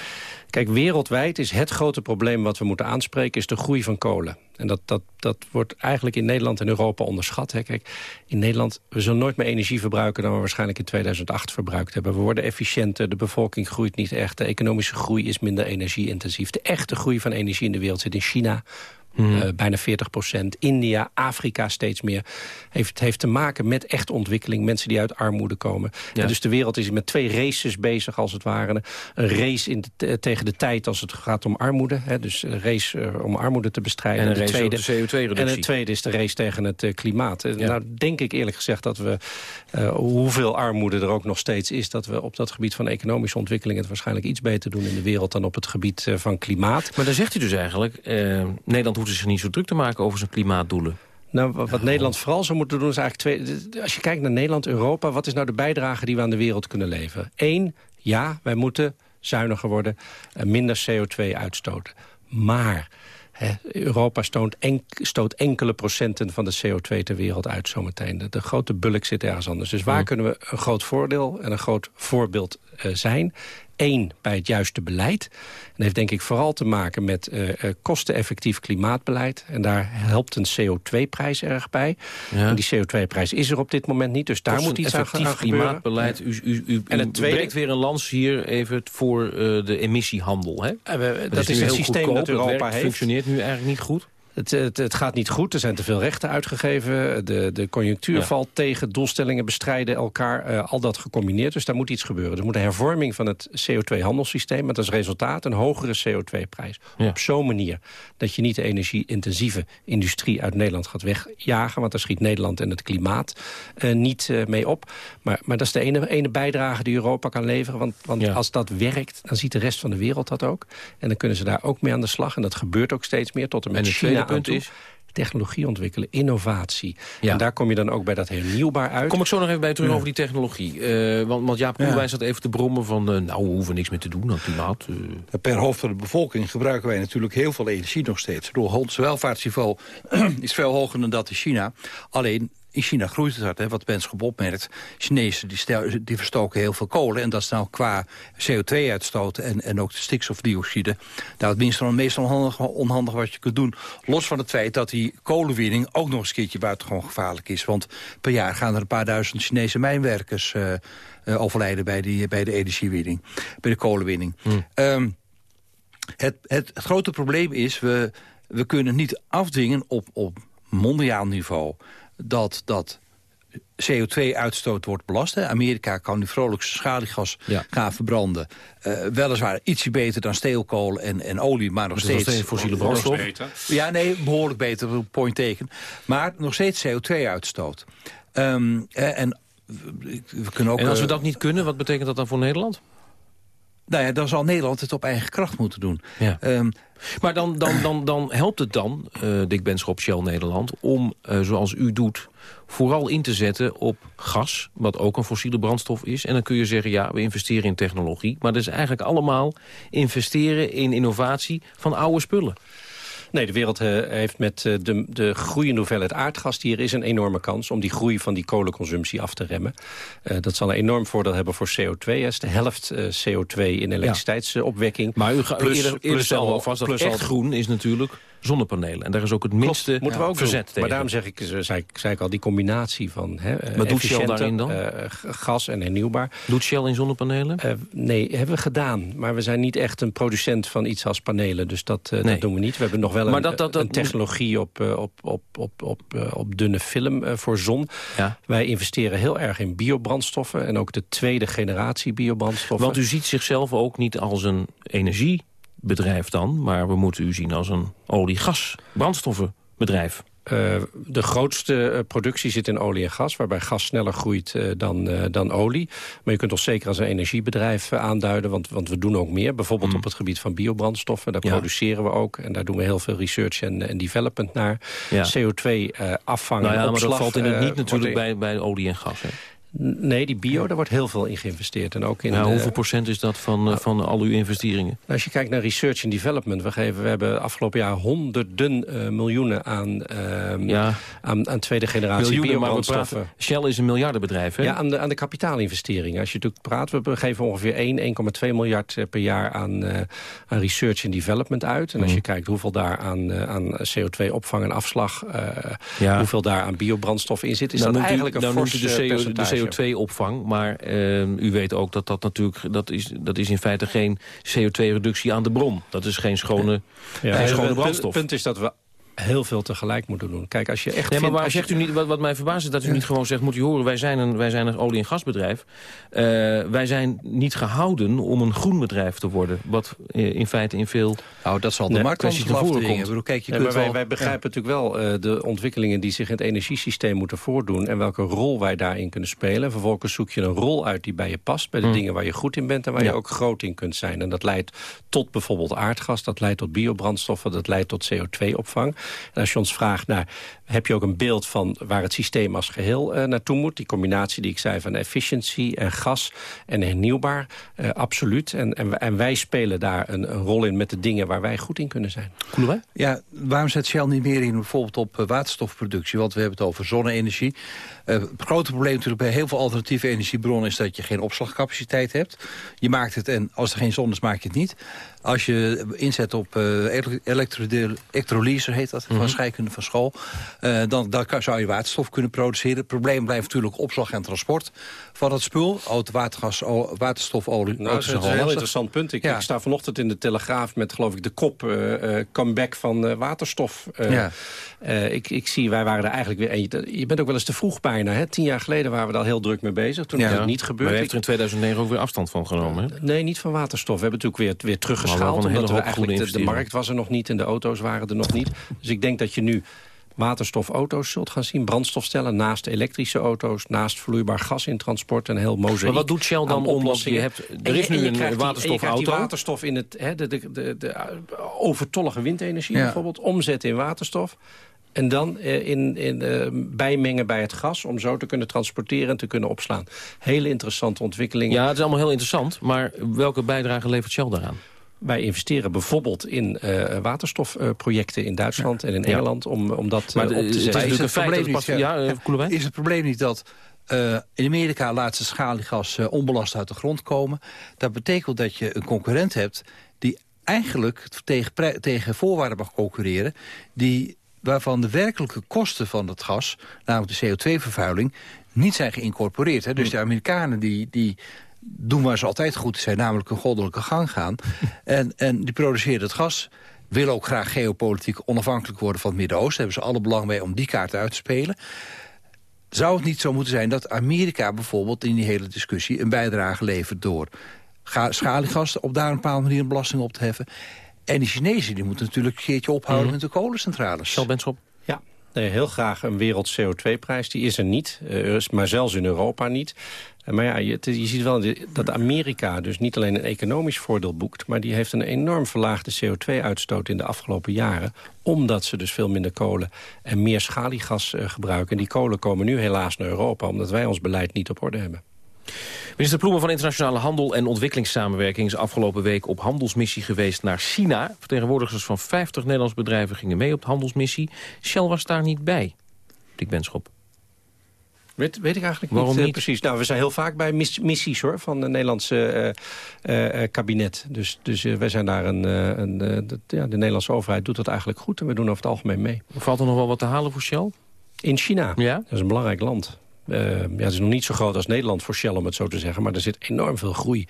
Kijk, wereldwijd is het grote probleem wat we moeten aanspreken... is de groei van kolen. En dat, dat, dat wordt eigenlijk in Nederland en Europa onderschat. Hè. Kijk, in Nederland, we zullen nooit meer energie verbruiken... dan we waarschijnlijk in 2008 verbruikt hebben. We worden efficiënter, de bevolking groeit niet echt... de economische groei is minder energieintensief. De echte groei van energie in de wereld zit in China... Mm. Uh, bijna 40 procent. India, Afrika steeds meer. Heeft, heeft te maken met echt ontwikkeling. Mensen die uit armoede komen. Ja. dus de wereld is met twee races bezig als het ware. Een race in de, tegen de tijd als het gaat om armoede. Hè, dus een race uh, om armoede te bestrijden. En, een de tweede, CO2-reductie. En het tweede is de race tegen het uh, klimaat. Ja. Nou denk ik eerlijk gezegd dat we, hoeveel armoede er ook nog steeds is... dat we op dat gebied van economische ontwikkeling... het waarschijnlijk iets beter doen in de wereld dan op het gebied van klimaat. Maar dan zegt u dus eigenlijk... Nederland hoeft zich niet zo druk te maken over zijn klimaatdoelen. Nou, wat, Nederland vooral zou moeten doen is eigenlijk twee... Als je kijkt naar Nederland, Europa, wat is nou de bijdrage die we aan de wereld kunnen leveren? Eén, ja, wij moeten zuiniger worden, minder CO2 uitstoten. Maar Europa stoot, stoot, enkele procenten van de CO2 ter wereld uit zometeen. De, de grote bulk zit ergens anders. Dus waar kunnen we een groot voordeel en een groot voorbeeld uh, zijn? Bij het juiste beleid. En heeft denk ik vooral te maken met uh, kosteneffectief klimaatbeleid. En daar helpt een CO2-prijs erg bij. Ja. En die CO2-prijs is er op dit moment niet, dus daar moet iets aan, aan klimaatbeleid. U, u, u, en het tweede... breekt weer een lans hier even voor uh, de emissiehandel. Hè? Uh, we, dat, dat, is, is een systeem goedkoop, dat Europa heeft. functioneert nu eigenlijk niet goed. Het, het, het, gaat niet goed, er zijn te veel rechten uitgegeven. De, de conjunctuur ja. valt tegen, doelstellingen bestrijden elkaar. Uh, al dat gecombineerd, dus daar moet iets gebeuren. Er moet een hervorming van het CO2-handelssysteem... met als resultaat een hogere CO2-prijs. Ja. Op zo'n manier dat je niet de energie-intensieve industrie uit Nederland gaat wegjagen... want daar schiet Nederland en het klimaat uh, niet uh, mee op. Maar, maar dat is de ene, ene bijdrage die Europa kan leveren. Want, want ja. als dat werkt, dan ziet de rest van de wereld dat ook. En dan kunnen ze daar ook mee aan de slag. En dat gebeurt ook steeds meer tot en met China punt is? technologie ontwikkelen, innovatie. En daar kom je dan ook bij dat hernieuwbaar uit. Kom ik zo nog even bij terug over die technologie. Uh, want, want Jaap Koelewijn zat even te brommen van... Uh, nou, we hoeven niks meer te doen aan klimaat. Uh. Per hoofd van de bevolking gebruiken wij natuurlijk heel veel energie nog steeds. Ons welvaartsniveau [CLEARS THROAT] is veel hoger dan dat in China. Alleen in China groeit het hard, hè, wat Benschop opmerkt. Chinezen die, die verstoken heel veel kolen. En dat is nou qua CO2-uitstoot en, en ook de stikstofdioxide... nou, het minst meest onhandig, onhandig wat je kunt doen. Los van het feit dat die kolenwinning ook nog eens een keertje buitengewoon gevaarlijk is. Want per jaar gaan er een paar duizend Chinese mijnwerkers... Uh, uh, overlijden bij, die, bij de energiewinning, bij de kolenwinning. Hmm. Um, het, het, het grote probleem is, we, we kunnen niet afdwingen op, op mondiaal niveau dat, dat CO2-uitstoot wordt belast. Amerika kan nu vrolijk schaliegas gaan verbranden. Uh, weliswaar ietsje beter dan steenkool en, en olie, maar nog steeds... steeds fossiele brandstof. Ja, nee, behoorlijk beter, point teken. Maar nog steeds CO2-uitstoot. Um, en we kunnen ook... En als we dat niet kunnen, wat betekent dat dan voor Nederland? Nou ja, dan zal Nederland het op eigen kracht moeten doen. Ja. Um, maar dan, dan, dan, dan helpt het dan, uh, Dick Benschop, Shell Nederland... om, uh, zoals u doet, vooral in te zetten op gas... wat ook een fossiele brandstof is. En dan kun je zeggen, ja, we investeren in technologie. Maar dat is eigenlijk allemaal investeren in innovatie van oude spullen. Nee, de wereld uh, heeft met uh, de, de groeiende hoeveelheid aardgas die er is... een enorme kans om die groei van die kolenconsumptie af te remmen. Uh, dat zal een enorm voordeel hebben voor CO2. Is de helft CO2 in elektriciteitsopwekking. Ja. Maar u gaat eerder, eerder stellen al vast dat echt groen is natuurlijk zonnepanelen. En daar is ook het minste moeten we ook verzet tegen. Maar daarom zeg ik, zei, zei ik al, die combinatie van hè, Wat doet Shell daarin dan? Uh, gas en hernieuwbaar. Doet Shell in zonnepanelen? Uh, nee, hebben we gedaan. Maar we zijn niet echt een producent van iets als panelen. Dus dat, uh, nee. dat doen we niet. We hebben nog wel maar een, dat, dat, dat, een technologie op, op, op, op, op, op dunne film voor zon. Ja. Wij investeren heel erg in biobrandstoffen. En ook de tweede generatie biobrandstoffen. Want u ziet zichzelf ook niet als een energie bedrijf dan, maar we moeten u zien als een olie-gas-brandstoffenbedrijf. Uh, de grootste uh, productie zit in olie en gas... waarbij gas sneller groeit uh, dan, dan olie. Maar je kunt ons zeker als een energiebedrijf aanduiden... Want, want we doen ook meer. Bijvoorbeeld mm. op het gebied van biobrandstoffen. Daar ja. produceren we ook. En daar doen we heel veel research en, en development naar. Ja. CO2 afvangen, nou ja, opslag, maar dat valt in het niet natuurlijk bij, bij olie en gas. Hè? Nee, die bio, daar wordt heel veel in geïnvesteerd. En ook in nou, hoeveel procent is dat van, nou, van al uw investeringen? Nou, als je kijkt naar research and development... we, geven, we hebben afgelopen jaar honderden uh, miljoenen aan, uh, ja. aan, aan, tweede generatie biobrandstoffen. Shell is een miljardenbedrijf, hè? Ja, aan de, aan de kapitaalinvesteringen. Als je natuurlijk praat, we geven ongeveer 1, 1,2 miljard eh, per jaar aan, uh, aan research and development uit. En als mm. je kijkt hoeveel daar aan, aan CO2-opvang en afslag... Ja. hoeveel daar aan biobrandstoffen in zit... is dan dat eigenlijk u, een fors percentage. CO2-opvang. Maar uh, u weet ook dat dat natuurlijk... Dat is, dat is in feite geen CO2-reductie aan de bron. Dat is geen schone, ja. geen schone brandstof. Het punt is dat we heel veel tegelijk moeten doen. Kijk, als je echt nee, maar waar zegt u niet, wat, wat mij verbaast is dat u niet gewoon zegt... moet u horen, wij zijn een, wij zijn een olie- en gasbedrijf. Uh, wij zijn niet gehouden om een groen bedrijf te worden. Wat in feite in veel Nou, dat zal de nee, markt voren komt. Bedoel, kijk, je nee, kunt wij, wel, wij begrijpen ja. natuurlijk wel uh, de ontwikkelingen... die zich in het energiesysteem moeten voordoen... en welke rol wij daarin kunnen spelen. Vervolgens zoek je een rol uit die bij je past... bij de hmm. dingen waar je goed in bent en waar ja. je ook groot in kunt zijn. En dat leidt tot bijvoorbeeld aardgas, dat leidt tot biobrandstoffen... dat leidt tot CO2-opvang. En als je ons vraagt naar... heb je ook een beeld van waar het systeem als geheel uh, naartoe moet? Die combinatie die ik zei van efficiëntie en gas en hernieuwbaar, uh, absoluut. En, en, en, wij spelen daar een, een, rol in met de dingen waar wij goed in kunnen zijn. Koelen wij? Ja, waarom zet Shell niet meer in bijvoorbeeld op uh, waterstofproductie? Want we hebben het over zonne-energie. Het grote probleem natuurlijk bij heel veel alternatieve energiebronnen... is dat je geen opslagcapaciteit hebt. Je maakt het en als er geen zon is, maak je het niet. Als je inzet op elektrolyse, heet dat, mm -hmm. van scheikunde van school... Uh, dan, dan zou je waterstof kunnen produceren. Het probleem blijft natuurlijk opslag en transport van het spul. Auto, watergas, waterstof, olie. Nou, dat is een heel interessant punt. Ik, ja. ik, sta vanochtend in de Telegraaf met geloof ik de kop uh, uh, comeback van waterstof. ja. ik, ik zie, wij waren er eigenlijk weer... Je, je bent ook wel eens te vroeg bijna. Hè? Tien jaar geleden waren we daar heel druk mee bezig. Toen ja. is het niet gebeurd. Maar heeft er in 2009 ook weer afstand van genomen, hè? Nee, niet van waterstof. We hebben natuurlijk weer, weer teruggeschaald. Omdat we eigenlijk de, de markt was er nog niet en de auto's waren er nog niet. Dus ik denk dat je nu waterstofauto's zult gaan zien. Brandstofstellen naast elektrische auto's, naast vloeibaar gas in transport. Een heel mozaïek Maar wat doet Shell dan om? Je hebt, er is nu een waterstofauto. Die, waterstof in het, he, de, de, de, de, overtollige windenergie ja. bijvoorbeeld, omzetten in waterstof En dan uh, in, in, uh, bijmengen bij het gas om zo te kunnen transporteren en te kunnen opslaan. Hele interessante ontwikkelingen. Ja, het is allemaal heel interessant. Maar welke bijdrage levert Shell daaraan? Wij investeren bijvoorbeeld in uh, waterstofprojecten in Duitsland en in Engeland... om, om dat maar op te zetten. Is, het probleem niet, ja, ja, is het probleem niet dat uh, in Amerika laat ze schaliegas uh, onbelast uit de grond komen. Dat betekent dat je een concurrent hebt die eigenlijk tegen, tegen voorwaarden mag concurreren... Die, waarvan de werkelijke kosten van het gas, namelijk de CO2-vervuiling... niet zijn geïncorporeerd. Hè? Dus de Amerikanen die, die doen waar ze altijd goed zijn... namelijk een goddelijke gang gaan. [LAUGHS] en, en die produceren het gas willen ook graag geopolitiek onafhankelijk worden van het Midden-Oosten. Daar hebben ze alle belang bij om die kaart uit te spelen. Zou het niet zo moeten zijn dat Amerika bijvoorbeeld in die hele discussie... een bijdrage levert door schaliegas op daar een bepaalde manier een belasting op te heffen... En de Chinezen die moeten natuurlijk een keertje ophouden mm. met de kolencentrales. Shell Benschop. Ja, nee, heel graag een wereld CO2-prijs. Die is er niet, uh, maar zelfs in Europa niet. Maar ja, je, ziet wel dat Amerika dus niet alleen een economisch voordeel boekt... maar die heeft een enorm verlaagde CO2-uitstoot in de afgelopen jaren... omdat ze dus veel minder kolen en meer schaliegas uh, gebruiken. En die kolen komen nu helaas naar Europa... omdat wij ons beleid niet op orde hebben. Minister Ploemen van Internationale Handel en Ontwikkelingssamenwerking... is afgelopen week op handelsmissie geweest naar China. Vertegenwoordigers van 50 Nederlandse bedrijven gingen mee op de handelsmissie. Shell was daar niet bij. Dick Benschop. Weet, weet ik eigenlijk Waarom niet, eh, niet? precies. Nou, we zijn heel vaak bij missies hoor, van het Nederlandse uh, uh, kabinet. Dus, dus wij zijn daar een... een de, ja, de Nederlandse overheid doet dat eigenlijk goed en we doen over het algemeen mee. Valt er nog wel wat te halen voor Shell? In China? Ja? Dat is een belangrijk land. Uh, ja, het is nog niet zo groot als Nederland voor Shell, om het zo te zeggen. Maar er zit enorm veel groei.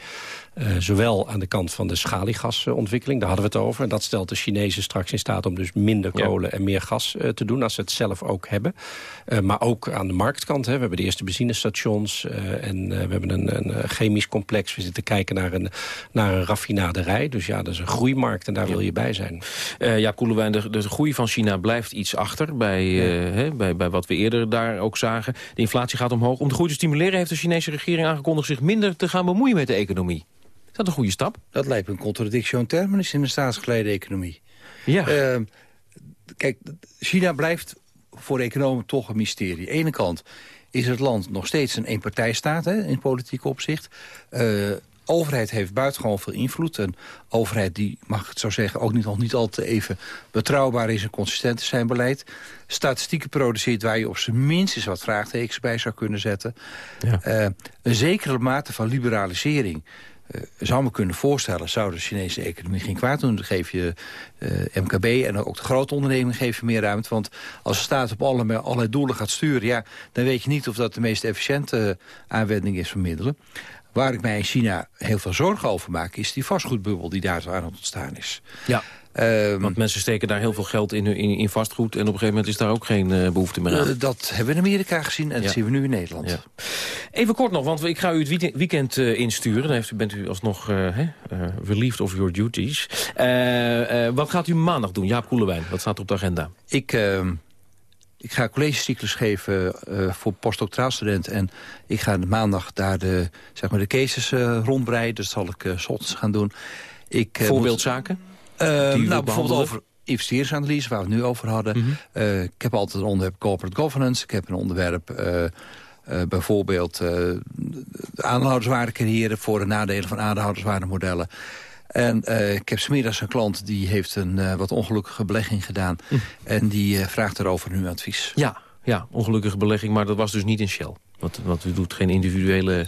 Uh, zowel aan de kant van de schaliegasontwikkeling, daar hadden we het over. En dat stelt de Chinezen straks in staat om dus minder kolen en meer gas uh, te doen... als ze het zelf ook hebben. maar ook aan de marktkant. Hè. We hebben de eerste benzinestations en we hebben een, een, chemisch complex. We zitten kijken naar een, naar een raffinaderij. Dus ja, dat is een groeimarkt en daar wil je bij zijn. ja, Koelewijn, de, de groei van China blijft iets achter... Bij, hè, bij, bij wat we eerder daar ook zagen. De inflatie gaat omhoog. Om de groei te stimuleren heeft de Chinese regering aangekondigd... zich minder te gaan bemoeien met de economie. Is dat een goede stap? Dat lijkt me een contradictie in terminus in een staatsgeleide economie. Ja. Uh, kijk, China blijft voor economen toch een mysterie. Aan de ene kant is het land nog steeds een eenpartijstaat hè, in politiek opzicht. Uh, overheid heeft buitengewoon veel invloed. Een overheid die, mag ik het zo zeggen, ook niet, nog niet altijd even betrouwbaar is en consistent in zijn beleid. Statistieken produceert waar je op zijn minst eens wat vraagtekens bij zou kunnen zetten. Ja. Uh, een zekere mate van liberalisering zou me kunnen voorstellen... zou de Chinese economie geen kwaad doen. Dan geef je uh, MKB en ook de grote onderneming geef je meer ruimte. Want als de staat op allerlei, allerlei doelen gaat sturen... Ja, dan weet je niet of dat de meest efficiënte aanwending is van middelen. Waar ik mij in China heel veel zorgen over maak... is die vastgoedbubbel die daar zo aan het ontstaan is. Ja. Um, Want mensen steken daar heel veel geld in, in, in, vastgoed... en op een gegeven moment is daar ook geen uh, behoefte meer aan. Uh, dat hebben we in Amerika gezien en dat zien we nu in Nederland. Ja. Even kort nog, want ik ga u het weekend uh, insturen. Dan heeft u, bent u alsnog relieved of your duties. wat gaat u maandag doen? Jaap Koelewijn, wat staat er op de agenda? Ik ehm, ik ga collegecyclus geven voor postdoctoraalstudenten. En ik ga maandag daar de, zeg maar de cases rondbreiden. Dus dat zal ik ochtends gaan doen. Ik, Voorbeeldzaken? Nou, bijvoorbeeld over investeringsanalyse, waar we het nu over hadden. Mm -hmm. ik heb altijd een onderwerp corporate governance. Ik heb een onderwerp... bijvoorbeeld aandeelhouderswaarde creëren... voor de nadelen van aandeelhouderswaardemodellen. En uh, ik heb smiddags een klant die heeft een uh, wat ongelukkige belegging gedaan. Hm. En die uh, vraagt erover nu advies. Ja, ja, ongelukkige belegging, maar dat was dus niet in Shell. Want, want u doet geen individuele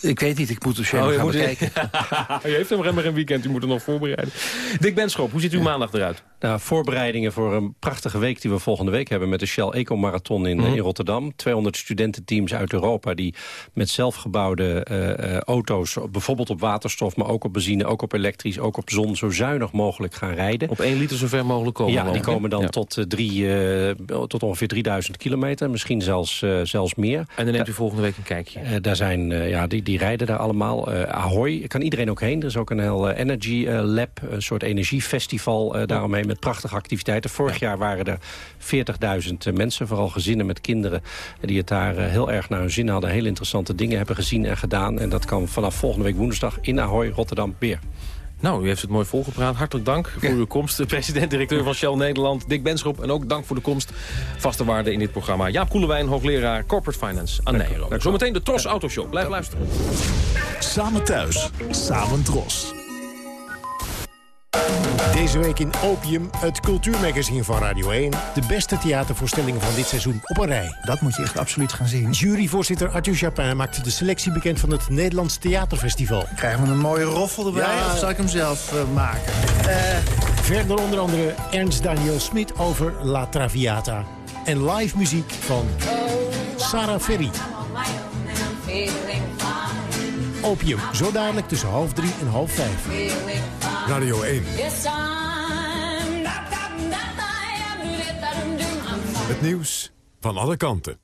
ik weet niet, ik moet dus oh, gaan bekijken. [LAUGHS] u heeft hem maar een weekend, u moet er nog voorbereiden. Dick Benschop, hoe ziet uw maandag eruit? Nou, voorbereidingen voor een prachtige week die we volgende week hebben... met de Shell Eco Marathon in, mhm. in Rotterdam. 200 studententeams uit Europa die met zelfgebouwde uh, auto's... bijvoorbeeld op waterstof, maar ook op benzine, ook op elektrisch... ook op zon, zo zuinig mogelijk gaan rijden. Op één liter zo ver mogelijk komen? Ja, die komen dan tot, uh, drie, uh, tot ongeveer 3000 kilometer, misschien zelfs, zelfs meer. En dan neemt u volgende week een kijkje? daar zijn, ja, die, die rijden daar allemaal. Ahoy, kan iedereen ook heen. Er is ook een heel Energy Lab, een soort energiefestival daaromheen met prachtige activiteiten. Vorig jaar waren er 40.000 mensen, vooral gezinnen met kinderen... die het daar eh, heel erg naar hun zin hadden. Heel interessante dingen hebben gezien en gedaan. En dat kan vanaf volgende week woensdag in Ahoy, Rotterdam, weer. Nou, u heeft het mooi volgepraat. Hartelijk dank voor uw komst. President-directeur van Shell Nederland, Dick Benschop. En ook dank voor de komst. Vaste waarde in dit programma. Jaap Koelewijn, hoogleraar Corporate Finance aan Nijrode. Zometeen de Tros Autoshow. Blijf luisteren. Samen thuis, samen Tros. Deze week in Opium, het cultuurmagazine van Radio 1. De beste theatervoorstellingen van dit seizoen op een rij. Dat moet je echt absoluut gaan zien. Juryvoorzitter Arthur Chapin maakte de selectie bekend van het Nederlands Theaterfestival. Krijgen we een mooie roffel erbij Ja. of zal ik hem zelf eh, maken? Verder onder andere Ernst Daniel Smit over La Traviata. En live muziek van Sarah Ferry. Opium, zo dadelijk tussen half drie en half vijf. Radio 1. Het nieuws van alle kanten.